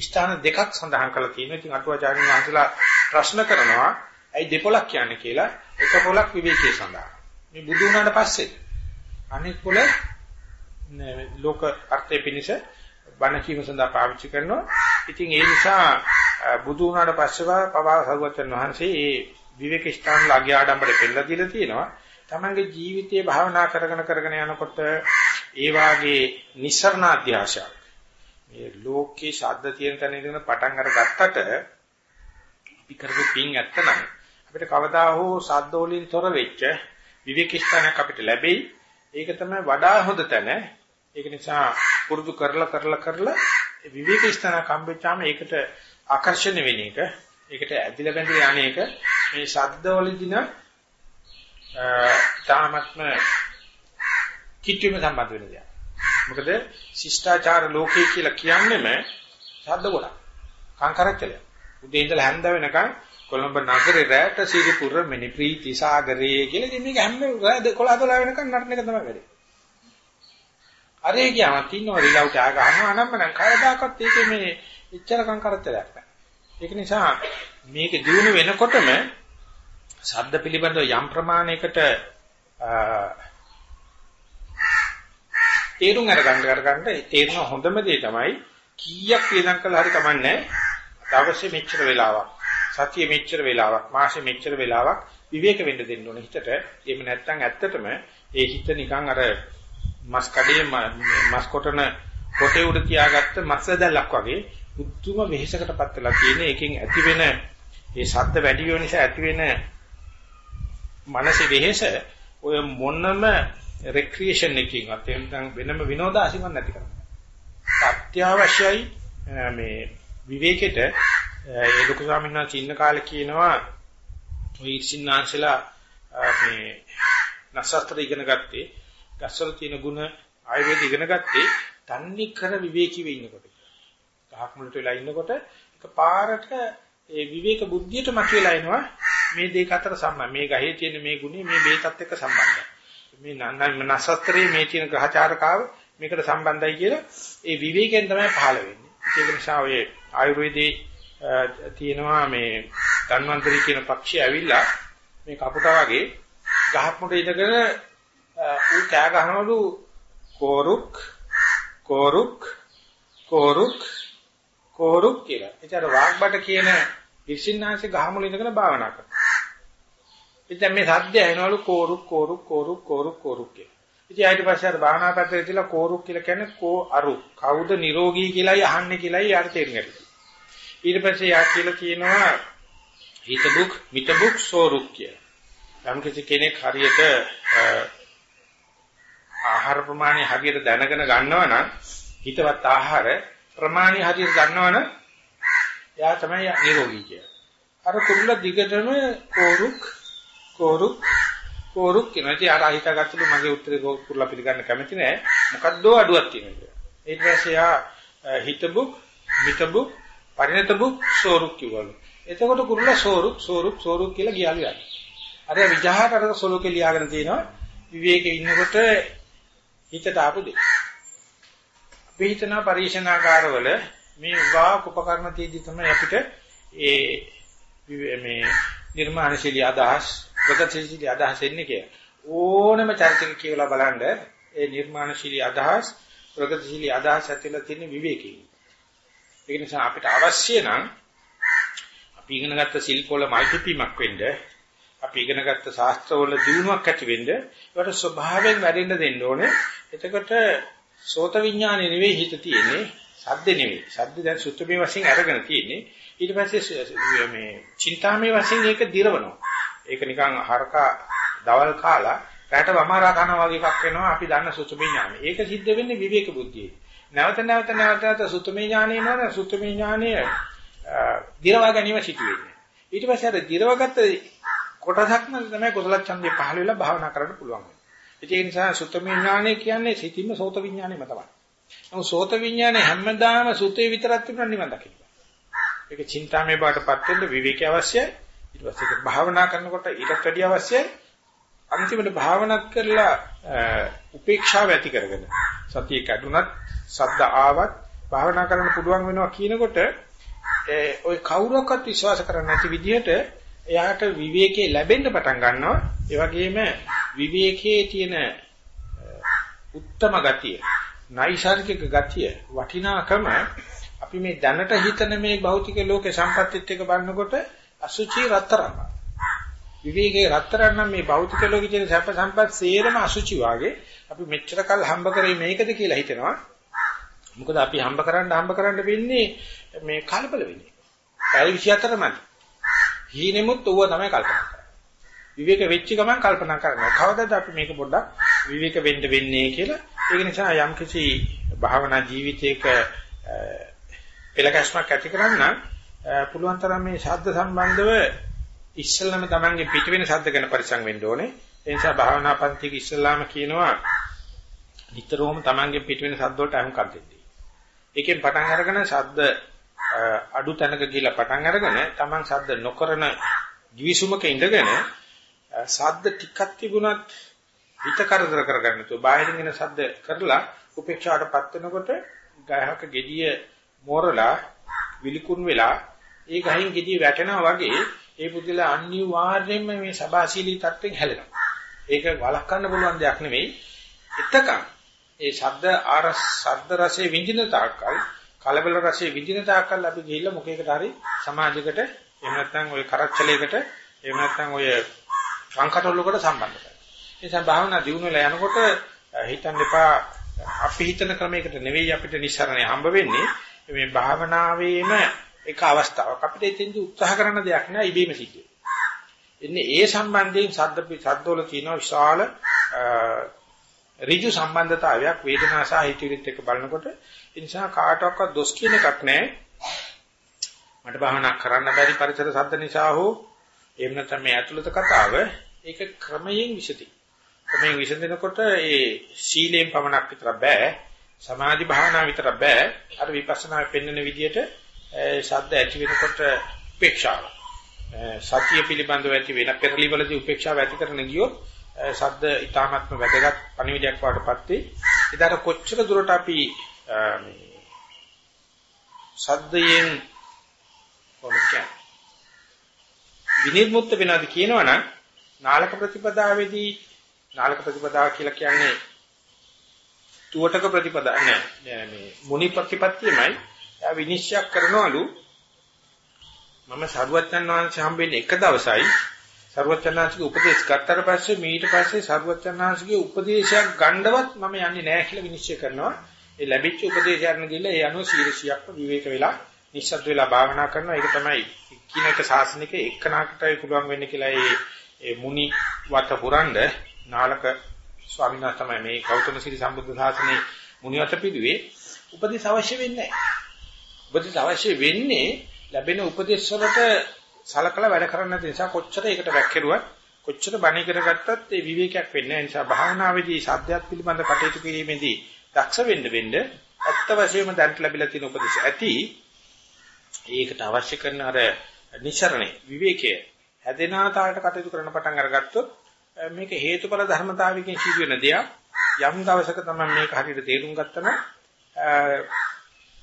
ස්ථාන දෙකක් සඳහන් කරලා තියෙනවා. ඉතින් අටුවාචාර්යන් වහන්සේලා ප්‍රශ්න කරනවා ඇයි දෙපොලක් කියන්නේ කියලා. එක පොලක් විවේකයේ සඳහා. මේ බුදු වුණාට පස්සේ අනෙක් පොල ලෝක අර්ථය පිණිස බණ කීම සඳහා පාවිච්චි කරනවා. ඉතින් ඒ නිසා බුදු වුණාට පස්සේ පවා සරුවචන් වහන්සේ මේ විවේක ස්ථාන ලාග්‍ය ආඩම්බරේ පෙන්නලා දීලා තියෙනවා. තමන්ගේ ජීවිතයේ භාවනා කරගෙන කරගෙන යනකොට ඒ වාගේ නිස්සරණ අධ්‍යාශයක්. මේ ලෝකේ ශබ්ද තියෙන තැන ඉඳන් පටන් අර ගත්තට අපි කරපු පින් ඇත්තනම් අපිට කවදා හෝ ශබ්ද වලින් තොර වෙච්ච විවේක ස්ථානයක් අපිට ලැබෙයි. ඒක තමයි වඩා හොඳ තැන. ඒක නිසා පුරුදු කරලා කරලා කරලා විවේක ස්ථානයක් හම්බෙච්චාම ඒකට ආකර්ෂණය වෙන එක, ඒකට ඇදිලා බැඳලා යන එක මේ ශබ්ද වලදීන තාමත්ම කිට්ටුවම සම්බන්ධ වෙන දෙයක්. මොකද ශිෂ්ටාචාර ලෝකේ කියලා කියන්නේම ශබ්ද ගොඩක්. කාංකරච්චලයක්. උදේ ඉඳලා හැන්ද වෙනකන් කොළඹ නගරේ රැට සිරිපුර මෙනි ප්‍රීති සාගරේ කියලා ඉතින් මේක හැම රෑ 11 12 වෙනකන් නටන එක තමයි වැඩේ. අරේ ගියාම තින්නව රිලව්ට ආ ගන්නවා අනම්මනම් කවදාකවත් ඒකේ මේ එච්චර කාංකරච්චලයක් නැහැ. ඒක නිසා මේක දිනු වෙනකොටම ශබ්ද පිළිබඳව යම් ප්‍රමාණයකට තේරුම් අරගන්න අරගන්න තේරෙන හොඳම දේ තමයි කීයක් වේදම් කළා හරි කමන්නේ අවශ්‍ය මෙච්චර වෙලාවක් සතිය මෙච්චර වෙලාවක් මාසෙ මෙච්චර වෙලාවක් විවේක වෙන්න දෙන්න ඕනේ හිතට. එහෙම නැත්නම් ඇත්තටම ඒ හිත නිකන් අර මස් කඩේ මස් කොටන කොටේ උඩ තියාගත්ත මස් දැල්ලක් වගේ මුතුම වෙහෙසකටපත් වෙලා තියෙන එකෙන් ඇති වෙන ඒ ශබ්ද වැඩි වෙන නිසා ඇති වෙන මනසේ වෙහෙස ඔය මොනම රෙක්‍රියේෂන් එකකින්වත් එහෙනම් වෙනම විනෝදාසිකක් නැති කරනවා. අත්‍යවශ්‍යයි මේ විවේකෙට ඒ ලොකු ස්වාමීන් වහන්සේ ඉන්න කාලේ කියනවා ඔය ඉර්ෂින්නාංශලා මේ නසස්ත්‍ර ඉගෙන ගත්තේ ගස්වල තියෙන ಗುಣ ආයුර්වේද ඉගෙන ගත්තේ තන්නේ කර විවේකීව ඉන්නකොට. ගහක් මුලට වෙලා ඉන්නකොට එකපාරට ඒ විවේක බුද්ධියට මතුවලා එනවා මේ දෙක අතර සම්බන්ධ. මේ ගහේ තියෙන මේ ගුණය මේ බේතත් එක්ක සම්බන්ධයි. මේ නන්නයි නසත්‍රයේ මේ තියෙන ග්‍රහචාරකාව මේකට සම්බන්ධයි කියලා ඒ විවේකයෙන් තමයි පහළ වෙන්නේ. ඒක නිසා ඔය ආයුර්වේදයේ තියෙනවා මේ ධන්වන්තරි කියන පක්ෂිය ඇවිල්ලා මේ කපුටා වගේ ගහක් මුට ඉඳගෙන ඌ කෑ ගහනවලු කෝරුක් කෝරුක් කෝරුක් කෝරුක් කියලා. ඒතර වාග්බට කියන විසින්නාංශ ගහමුල ඉඳගෙන භාවනා කරනවා. ඉතින් මේ සද්ද ඇහෙනවලු කෝරුක් කෝරුක් කෝරුක් කෝරුක් කෝරුක් කියලා. ඉතින් ඊට පස්සේ අර භාවනා පැත්තේ තියලා කෝරුක් කියලා කියන්නේ කෝ අරු. කවුද නිරෝගී කියලායි අහන්නේ කියලායි යාට තේරුම් ඊට පස්සේ යා කියලා කියනවා හිතබුක් මිතබුක් සෝරුක් කියලා. යම් කෙනෙක් හරියට ආහාර ප්‍රමාණය හරියට දැනගෙන ගන්නවා නම් හිතවත් ආහාර ප්‍රමාණය හරියට ගන්නවනම් එයා තමයි නිරෝගී කියන්නේ. අර කුරුල්ල දිගටම කෝරුක් කෝරුක් කෝරුක් කියනවා. ඉතින් අර හිතාගත්තලු මගේ උත්තරේ කුරුල්ල පිළිගන්න කැමති නෑ. මොකද්දෝ අඩුවක් තියෙනවා. ඊට පස්සේ එයා හිතබුක්, මිතබුක්, පරිණතබුක් සෝරුක් කිව්වලු. එතකොට කුරුල්ල සෝරුක් සෝරුක් සෝරුක් කියලා ගියාලු යන්නේ. අර විජහාට අර සෝරුකේ ලියාගෙන තියෙනවා. විවේකේ ඉන්නකොට හිතට ආපු දෙයක්. අපි හිතන පරීක්ෂණාකාරවල මේ උගා උපකරණ තියදී තමයි අපිට ඒ මේ නිර්මාණශීලී අදහස් ප්‍රගතිශීලී අදහස් එන්නේ කියලා. ඕනම චරිතක කියලා බලන්න ඒ නිර්මාණශීලී අදහස් ප්‍රගතිශීලී අදහස් ඇතුළත තියෙන විවේකී. ඒ නිසා අපිට අවශ්‍ය නම් අපි ඉගෙනගත්ත ශිල්පවල මල්ටිපීමක් වෙන්න අපි ඉගෙනගත්ත ශාස්ත්‍රවල දියුණුවක් ඇති වෙන්න ඒකට ස්වභාවයෙන් වැඩෙන්න දෙන්න ඕනේ. එතකොට සෝත විඥානේ නෙවෙයි හිත තියෙන්නේ සද්ද නෙවෙයි. සද්ද දැන් සුත්තමේ වශයෙන් අරගෙන තියෙන්නේ. ඊට පස්සේ මේ චින්තාමේ වශයෙන් ඒක දිරවනවා. ඒක නිකන් හරකා දවල් කාලා රැට වමාරා කරනවා වගේ එකක් වෙනවා අපි දන්න සුත්තමේ ඥානෙ. ඒක සිද්ධ වෙන්නේ විවේක බුද්ධියේ. නැවත නැවත නැවත නැවත සුත්තමේ ඥානෙ එනවනේ සුත්තමේ ඥානය දිරවා ගැනීම සිදු වෙන්නේ. ඊට පස්සේ අර දිරවගත්ත කොටසක්ම තමයි කුසල ඡන්දේ පහළ වෙලා භාවනා කරන්න පුළුවන්. ඒ නිසා සුත්තමේ ඥානය කියන්නේ සිතින්ම සෝත විඥානෙම තමයි. නමුත් සෝත විඥානේ හැමදාම සුතේ විතරක් තිබුණා නිවන් දකින්න. ඒක චින්තාමය බාටපත් වෙන්න විවේකී අවශ්‍යයි. ඊට පස්සේ ඒක භාවනා කරනකොට ඊටත් වැඩි අවශ්‍යයි. අන්තිමට භාවනාත් කරලා උපේක්ෂාව ඇති කරගෙන සතිය කැඩුනත් සද්ද ආවත් භාවනා කරන්න පුළුවන් වෙනවා කියනකොට ඔය කවුරක්වත් විශ්වාස කරන්නේ නැති විදිහට එයාට විවේකේ ලැබෙන්න පටන් ගන්නවා. ඒ වගේම විවේකයේ තියෙන උත්තම ගතිය නයිසાર્ගික ගතිය වටිනාකම අපි මේ දැනට හිතන මේ භෞතික ලෝකේ සම්පත්තිත් එක්ක බලනකොට අසුචි රත්තරන්. විවේකේ රත්තරන් නම් මේ භෞතික ලෝකේ තියෙන සැප සම්පත් සේරම අසුචි වාගේ අපි මෙච්චර කල් හම්බ කරේ මේකද කියලා හිතෙනවා. මොකද අපි හම්බ කරන්න හම්බ කරන්න වෙන්නේ මේ කලබල වෙන්නේ. පැය 24 මදි. හීනෙමුත් ඌව තමයි කල්පනා කරන්නේ. විවේක වෙච්ච ගමන් කල්පනා කරනවා. කවදාද අපි මේක පොඩ්ඩක් විවේක වෙන්න වෙන්නේ කියලා. ඒක නිසා යම් කිසි භාවනා ජීවිතයක පෙළගැස්මක් ඇති කරන්න පුළුවන් තරම් මේ ශබ්ද සම්බන්ධව ඉස්සෙල්ලාම Tamange පිට වෙන ශබ්ද ගැන පරිසං වෙන්න ඕනේ. ඒ නිසා භාවනා පන්තික ඉස්සෙල්ලාම කියනවා නිතරම Tamange පිට වෙන ශබ්ද වලට අහුම්කම් දෙන්න. ඒකෙන් පටන් අරගෙන ශබ්ද අඩු තැනක ගිහිල්ලා පටන් අරගෙන Taman ශබ්ද නොකරන givisumක ඉඳගෙන ශබ්ද ටිකක් තිබුණත් හිත කරදර කරගන්න තු බාහිරින් එන ශබ්ද කරලා උපේක්ෂාවටපත් වෙනකොට ගහක gediya මෝරලා විලිකුන් වෙලා ඒ ගහින් gediya වැටෙනවා වගේ ඒ පුදුලා අනිවාර්යයෙන්ම මේ සබාශීලී තත්ත්වෙන් හැලෙනවා. ඒක වළක්වන්න පුළුවන් දෙයක් නෙවෙයි. එතකන් ඒ ශබ්ද ආර ශබ්ද රසයේ විඳින තාක්කල් කලබල රසයේ විඳින තාක්කල් අපි ගිහිල්ලා මොකේකට හරි සමාජයකට එහෙම නැත්නම් ওই කරච්චලයකට එහෙම නැත්නම් ඔය සංකටවලකට සම්බන්ධ කරනවා. ඒ නිසා භාවනා දියුණු වෙලා යනකොට හිතන්න එපා අපි හිතන ක්‍රමයකට නෙවෙයි අපිට නිස්සරණය හම්බ වෙන්නේ මේ භාවනාවේම එක අවස්ථාවක්. අපිට එතෙන්දි උත්සාහ කරන දෙයක් නෑ ඉබේම සිද්ධ එන්නේ ඒ සම්බන්ධයෙන් සද්ද සද්දවල තියෙන විශාල ඍජු සම්බන්ධතාවයක් වේදනා සහ හිතවිලිත් එක්ක බලනකොට ඒ නිසා කාටවත් දොස් කියන එකක් නෑ. මට භාවනා කරන්න බැරි පරිසර සද්ද නිසා හෝ එහෙම නැත්නම් මේ ඇතුළත කතාව ඒක ක්‍රමයෙන් විසදී. ක්‍රමයෙන් විසඳනකොට ඒ සීලයෙන් පමණක් විතර බෑ. සමාධි භාවනාව විතර බෑ. අර විපස්සනා පෙන්වන විදිහට ශබ්ද ඇති වෙනකොට උපේක්ෂාව. සතිය පිළිබඳව ඇති වෙන පෙරලිවලදී උපේක්ෂාව ඇති කරන ගියොත් ශබ්ද ඊටාත්ම වැදගත් පණිවිඩයක් වඩපත් වෙයි. ඒකට කොච්චර දුරට අපි මේ ශබ්දයෙන් කොහොමද කියන්නේ? විනිර්මුක්ත වෙනවාද කියනවනම් නාලක ප්‍රතිපදාවේදී නාලක ප්‍රතිපදාව කියලා කියන්නේ තුවටක ප්‍රතිපදා නෑ මේ මුනි ප්‍රතිපත්තියමයි. එයා විනිශ්චය කරනවලු මම සරුවච්චන් වහන්සේ හම්බෙන්නේ එක දවසයි. සරුවච්චන්හන්සේගේ උපදේශ ගත්තට පස්සේ ඊට පස්සේ සරුවච්චන්හන්සේගේ උපදේශයක් ගන්නවත් මම යන්නේ නැහැ කියලා විනිශ්චය කරනවා. ඒ ලැබිච්ච උපදේශයන් ගිහලා ඒ අනුව 100ක්ම විවේක වෙලා නිස්සද්ද වෙලා භාවනා කරනවා ඒක තමයි කින එක ශාසනික එක්කනාකටයි පුළුවන් වෙන්නේ කියලා ඒ ඒ මුනි වත පුරන්ඩ නාලක ස්වාමීන් වහන්සේ තමයි මේ ගෞතම සිරි සම්බුද්ධ ශාසනයේ මුනිවත පිළිවේ උපදේශ අවශ්‍ය වෙන්නේ නැහැ. උපදේශ අවශ්‍ය වෙන්නේ ලැබෙන උපදේශ වලට සලකලා වැඩ කරන්න නැති නිසා කොච්චර ඒකට වැක්කිරුවත් කොච්චර බණ ඉගෙන ගත්තත් ඒ විවේකයක් වෙන්නේ නැහැ. නිසා භාවනාවේදී සාධ්‍යත් පිළිබඳ කටයුතු කිරීමේදී දක්ෂ වෙන්න වෙන්න ඇත්ත වශයෙන්ම දැනට ලැබිලා තියෙන උපදේශ ඇති ඒකට අවශ්‍ය කරන අර නිසරණේ විවේකයේ හැදෙනා තාලට කටයුතු කරන පටන් අරගත්තොත් මේක හේතුඵල ධර්මතාවයකින් සිදුවෙන දෙයක්. යම් දවසක තමයි මේක හරියට තේරුම් ගත්තම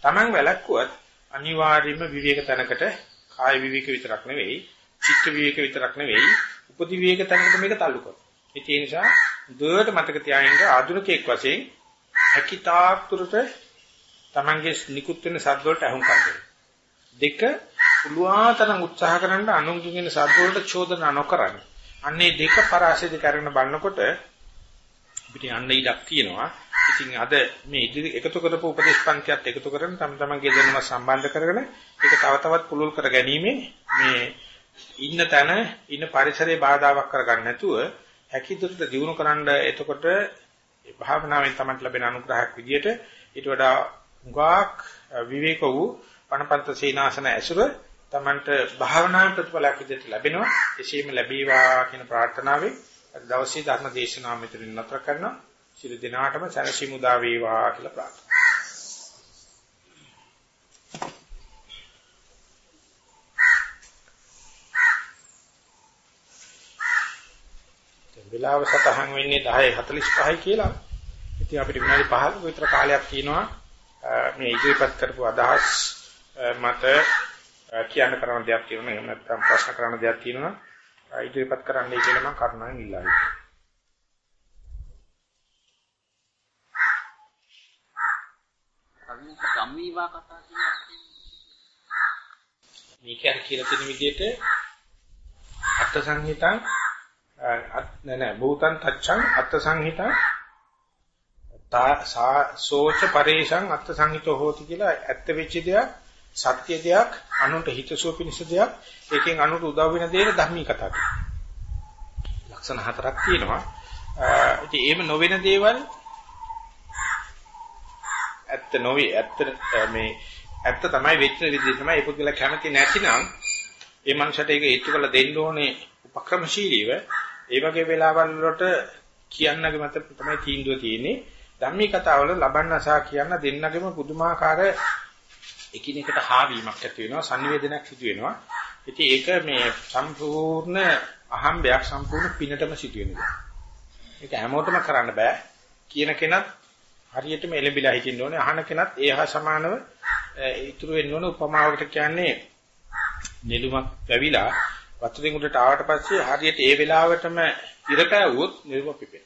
තමන් වැළක්කුවත් අනිවාර්යයෙන්ම විවේක තැනකට කාය විවේක විතරක් නෙවෙයි, චිත්ත විවේක විතරක් නෙවෙයි, උපදි විවේක තැනකට මේක තල්ලු කරනවා. ඒ නිසා දුවට මතක තියාගන්න ආධුනිකයෙක් වශයෙන් හැකිතාක් තුරට තමන්ගේ නිකුත් වෙන සද්ද වලට අහුම්කම් දෙන්න. දෙක පුළුවන් තරම් උත්සාහ කරන්න අනුන්ගෙන් සද්ද වලට චෝදනා නොකරන්න. අන්නේ දෙක පරාසෙද කරගෙන බලනකොට අපිට යන්න ඉඩක් තියෙනවා. ඉතින් අද මේ ඉදිරි එකතු කරපු උපදේශ පන්තියත් එකතු කරගෙන තම තමන්ගේ දැනුම සම්බන්ධ කරගෙන ඒක තව තවත් පුළුල් කර ගැනීම මේ ඉන්න තැන ඉන්න පරිසරයේ බාධාවක් කරගන්න නැතුව හැකියදුරට දිනු කරන්න එතකොට භාවනාවෙන් තමයි ලැබෙන අනුග්‍රහයක් විදියට ඊට වඩා හුඟක් විවේක වූ පණපන්ත සීනාසන ඇසුර තමන්ට භාවනා ප්‍රතිඵලයක් විදිහට ලැබෙනවා. එසේම ලැබීවා කියන ප්‍රාර්ථනාවෙන් අද දවසේ ධර්ම දේශනාව මෙතනින් නතර කරනවා. සියලු දෙනාටම සැනසීම උදා වේවා කියලා ප්‍රාර්ථනා වෙලාව සටහන් වෙන්නේ 10:45යි කියලා. ඉතින් අපිට විනාඩි 15 විතර කාලයක් තියෙනවා මේ ඉදිරිපත් කරපු අදහස් මත කියන්න කරන දෙයක් තියෙනවා එහෙම නැත්නම් ප්‍රශ්න කරන දෙයක් තියෙනවා ඉදිරිපත් කරන්නයි කියලා මම කරුණාවෙන් ඉල්ලා. අවිනක ගම්මීවා කතා කියන්නේ මේක අර කියලා තියෙන විදිහට අත්ථ සංහිතං නෑ නෑ භූතං තච්ඡං අත්ථ සංහිතං සෝච පරේෂං අත්ථ සංහිතෝ හෝති කියලා ඇත්ත වෙච්ච දෙයක් සත්‍ය දෙයක් අනුන්ට හිතසුව පිණිස දෙයක් ඒකෙන් අනුන්ට උදව් වෙන දෙයක ධර්මී කතා කරනවා. ලක්ෂණ හතරක් තියෙනවා. ඉතින් එහෙම නොවන දේවල් ඇත්ත නොවේ ඇත්ත මේ ඇත්ත තමයි වෙච්ච විදිහ තමයි ඒක කියලා කැමති නැතිනම් ඒ මනුස්සයට ඒක හේතු කරලා දෙන්න ඕනේ උපක්‍රමශීලීව ඒ වගේ වෙලාවල් වලට කියන්නගේ මත තමයි තීන්දුව තියෙන්නේ. ධම්මී කතාවල ලබන්නසා කියන්න දෙන්නගෙම පුදුමාකාර එකිනෙකට හාවීමක් ඇති වෙනවා sannivedanayak සිදු වෙනවා. ඉතින් ඒක මේ සම්පූර්ණ අහම්බයක් සම්පූර්ණ පිනටම සිදු වෙනවා ඒක හැමෝටම කරන්න බෑ. කියන කෙනත් හරියටම එලෙබිලා හිටින්න ඕනේ. අහන කෙනත් ඒහා සමානව ඉතුරු වෙන්න ඕන. උපමාවකට කියන්නේ නෙළුමක් පැවිලා වතුරෙන් උඩට ආවට පස්සේ හරියට ඒ වෙලාවටම ඉර පෑවුවොත් නෙළුම පිපෙන.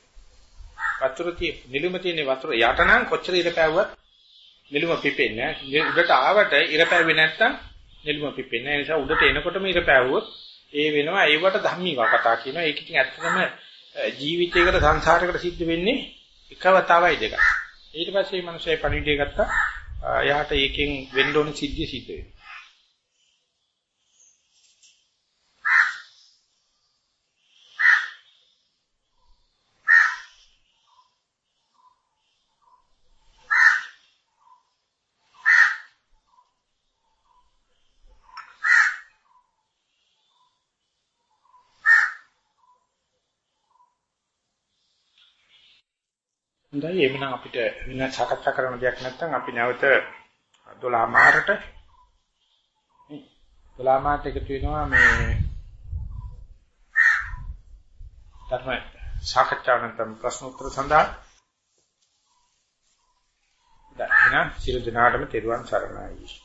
වතුර tie නෙළුම තියෙන වතුර යටනම් කොච්චර ඉර පෑවුවත් නෙළුම පිපෙන්නේ නැහැ. උඩට ආවට ඉර පෑවේ නැත්තම් නෙළුම පිපෙන්නේ නැහැ. ඒ නිසා උඩට එනකොටම ඉර පෑවුවොත් ඒ වෙනවා ඒවට ධම්මීවා කතා කියනවා. ඒක ඉතින් ඇත්තටම ජීවිතයකට සංසාරයකට සිද්ධ වෙන්නේ එකවතාවයි දෙකයි. ඊට පස්සේ මේ මිනිස්සේ පණිවිඩය ගත්තා. එයාට ඒකෙන් වෙන්න ඕන සිද්ධිය සිද්ධ වෙනවා. හොඳයි. එhmenan අපිට වෙන සාකච්ඡා කරන දෙයක් නැත්නම් අපි නැවත 12 මාරට 12 මාරට එකතු වෙනවා මේ ධර්ම සාකච්ඡා නැත්නම් ප්‍රශ්න උත්තර සඳහා දැන් සියලු දෙනාටම තෙරුවන් සරණයි.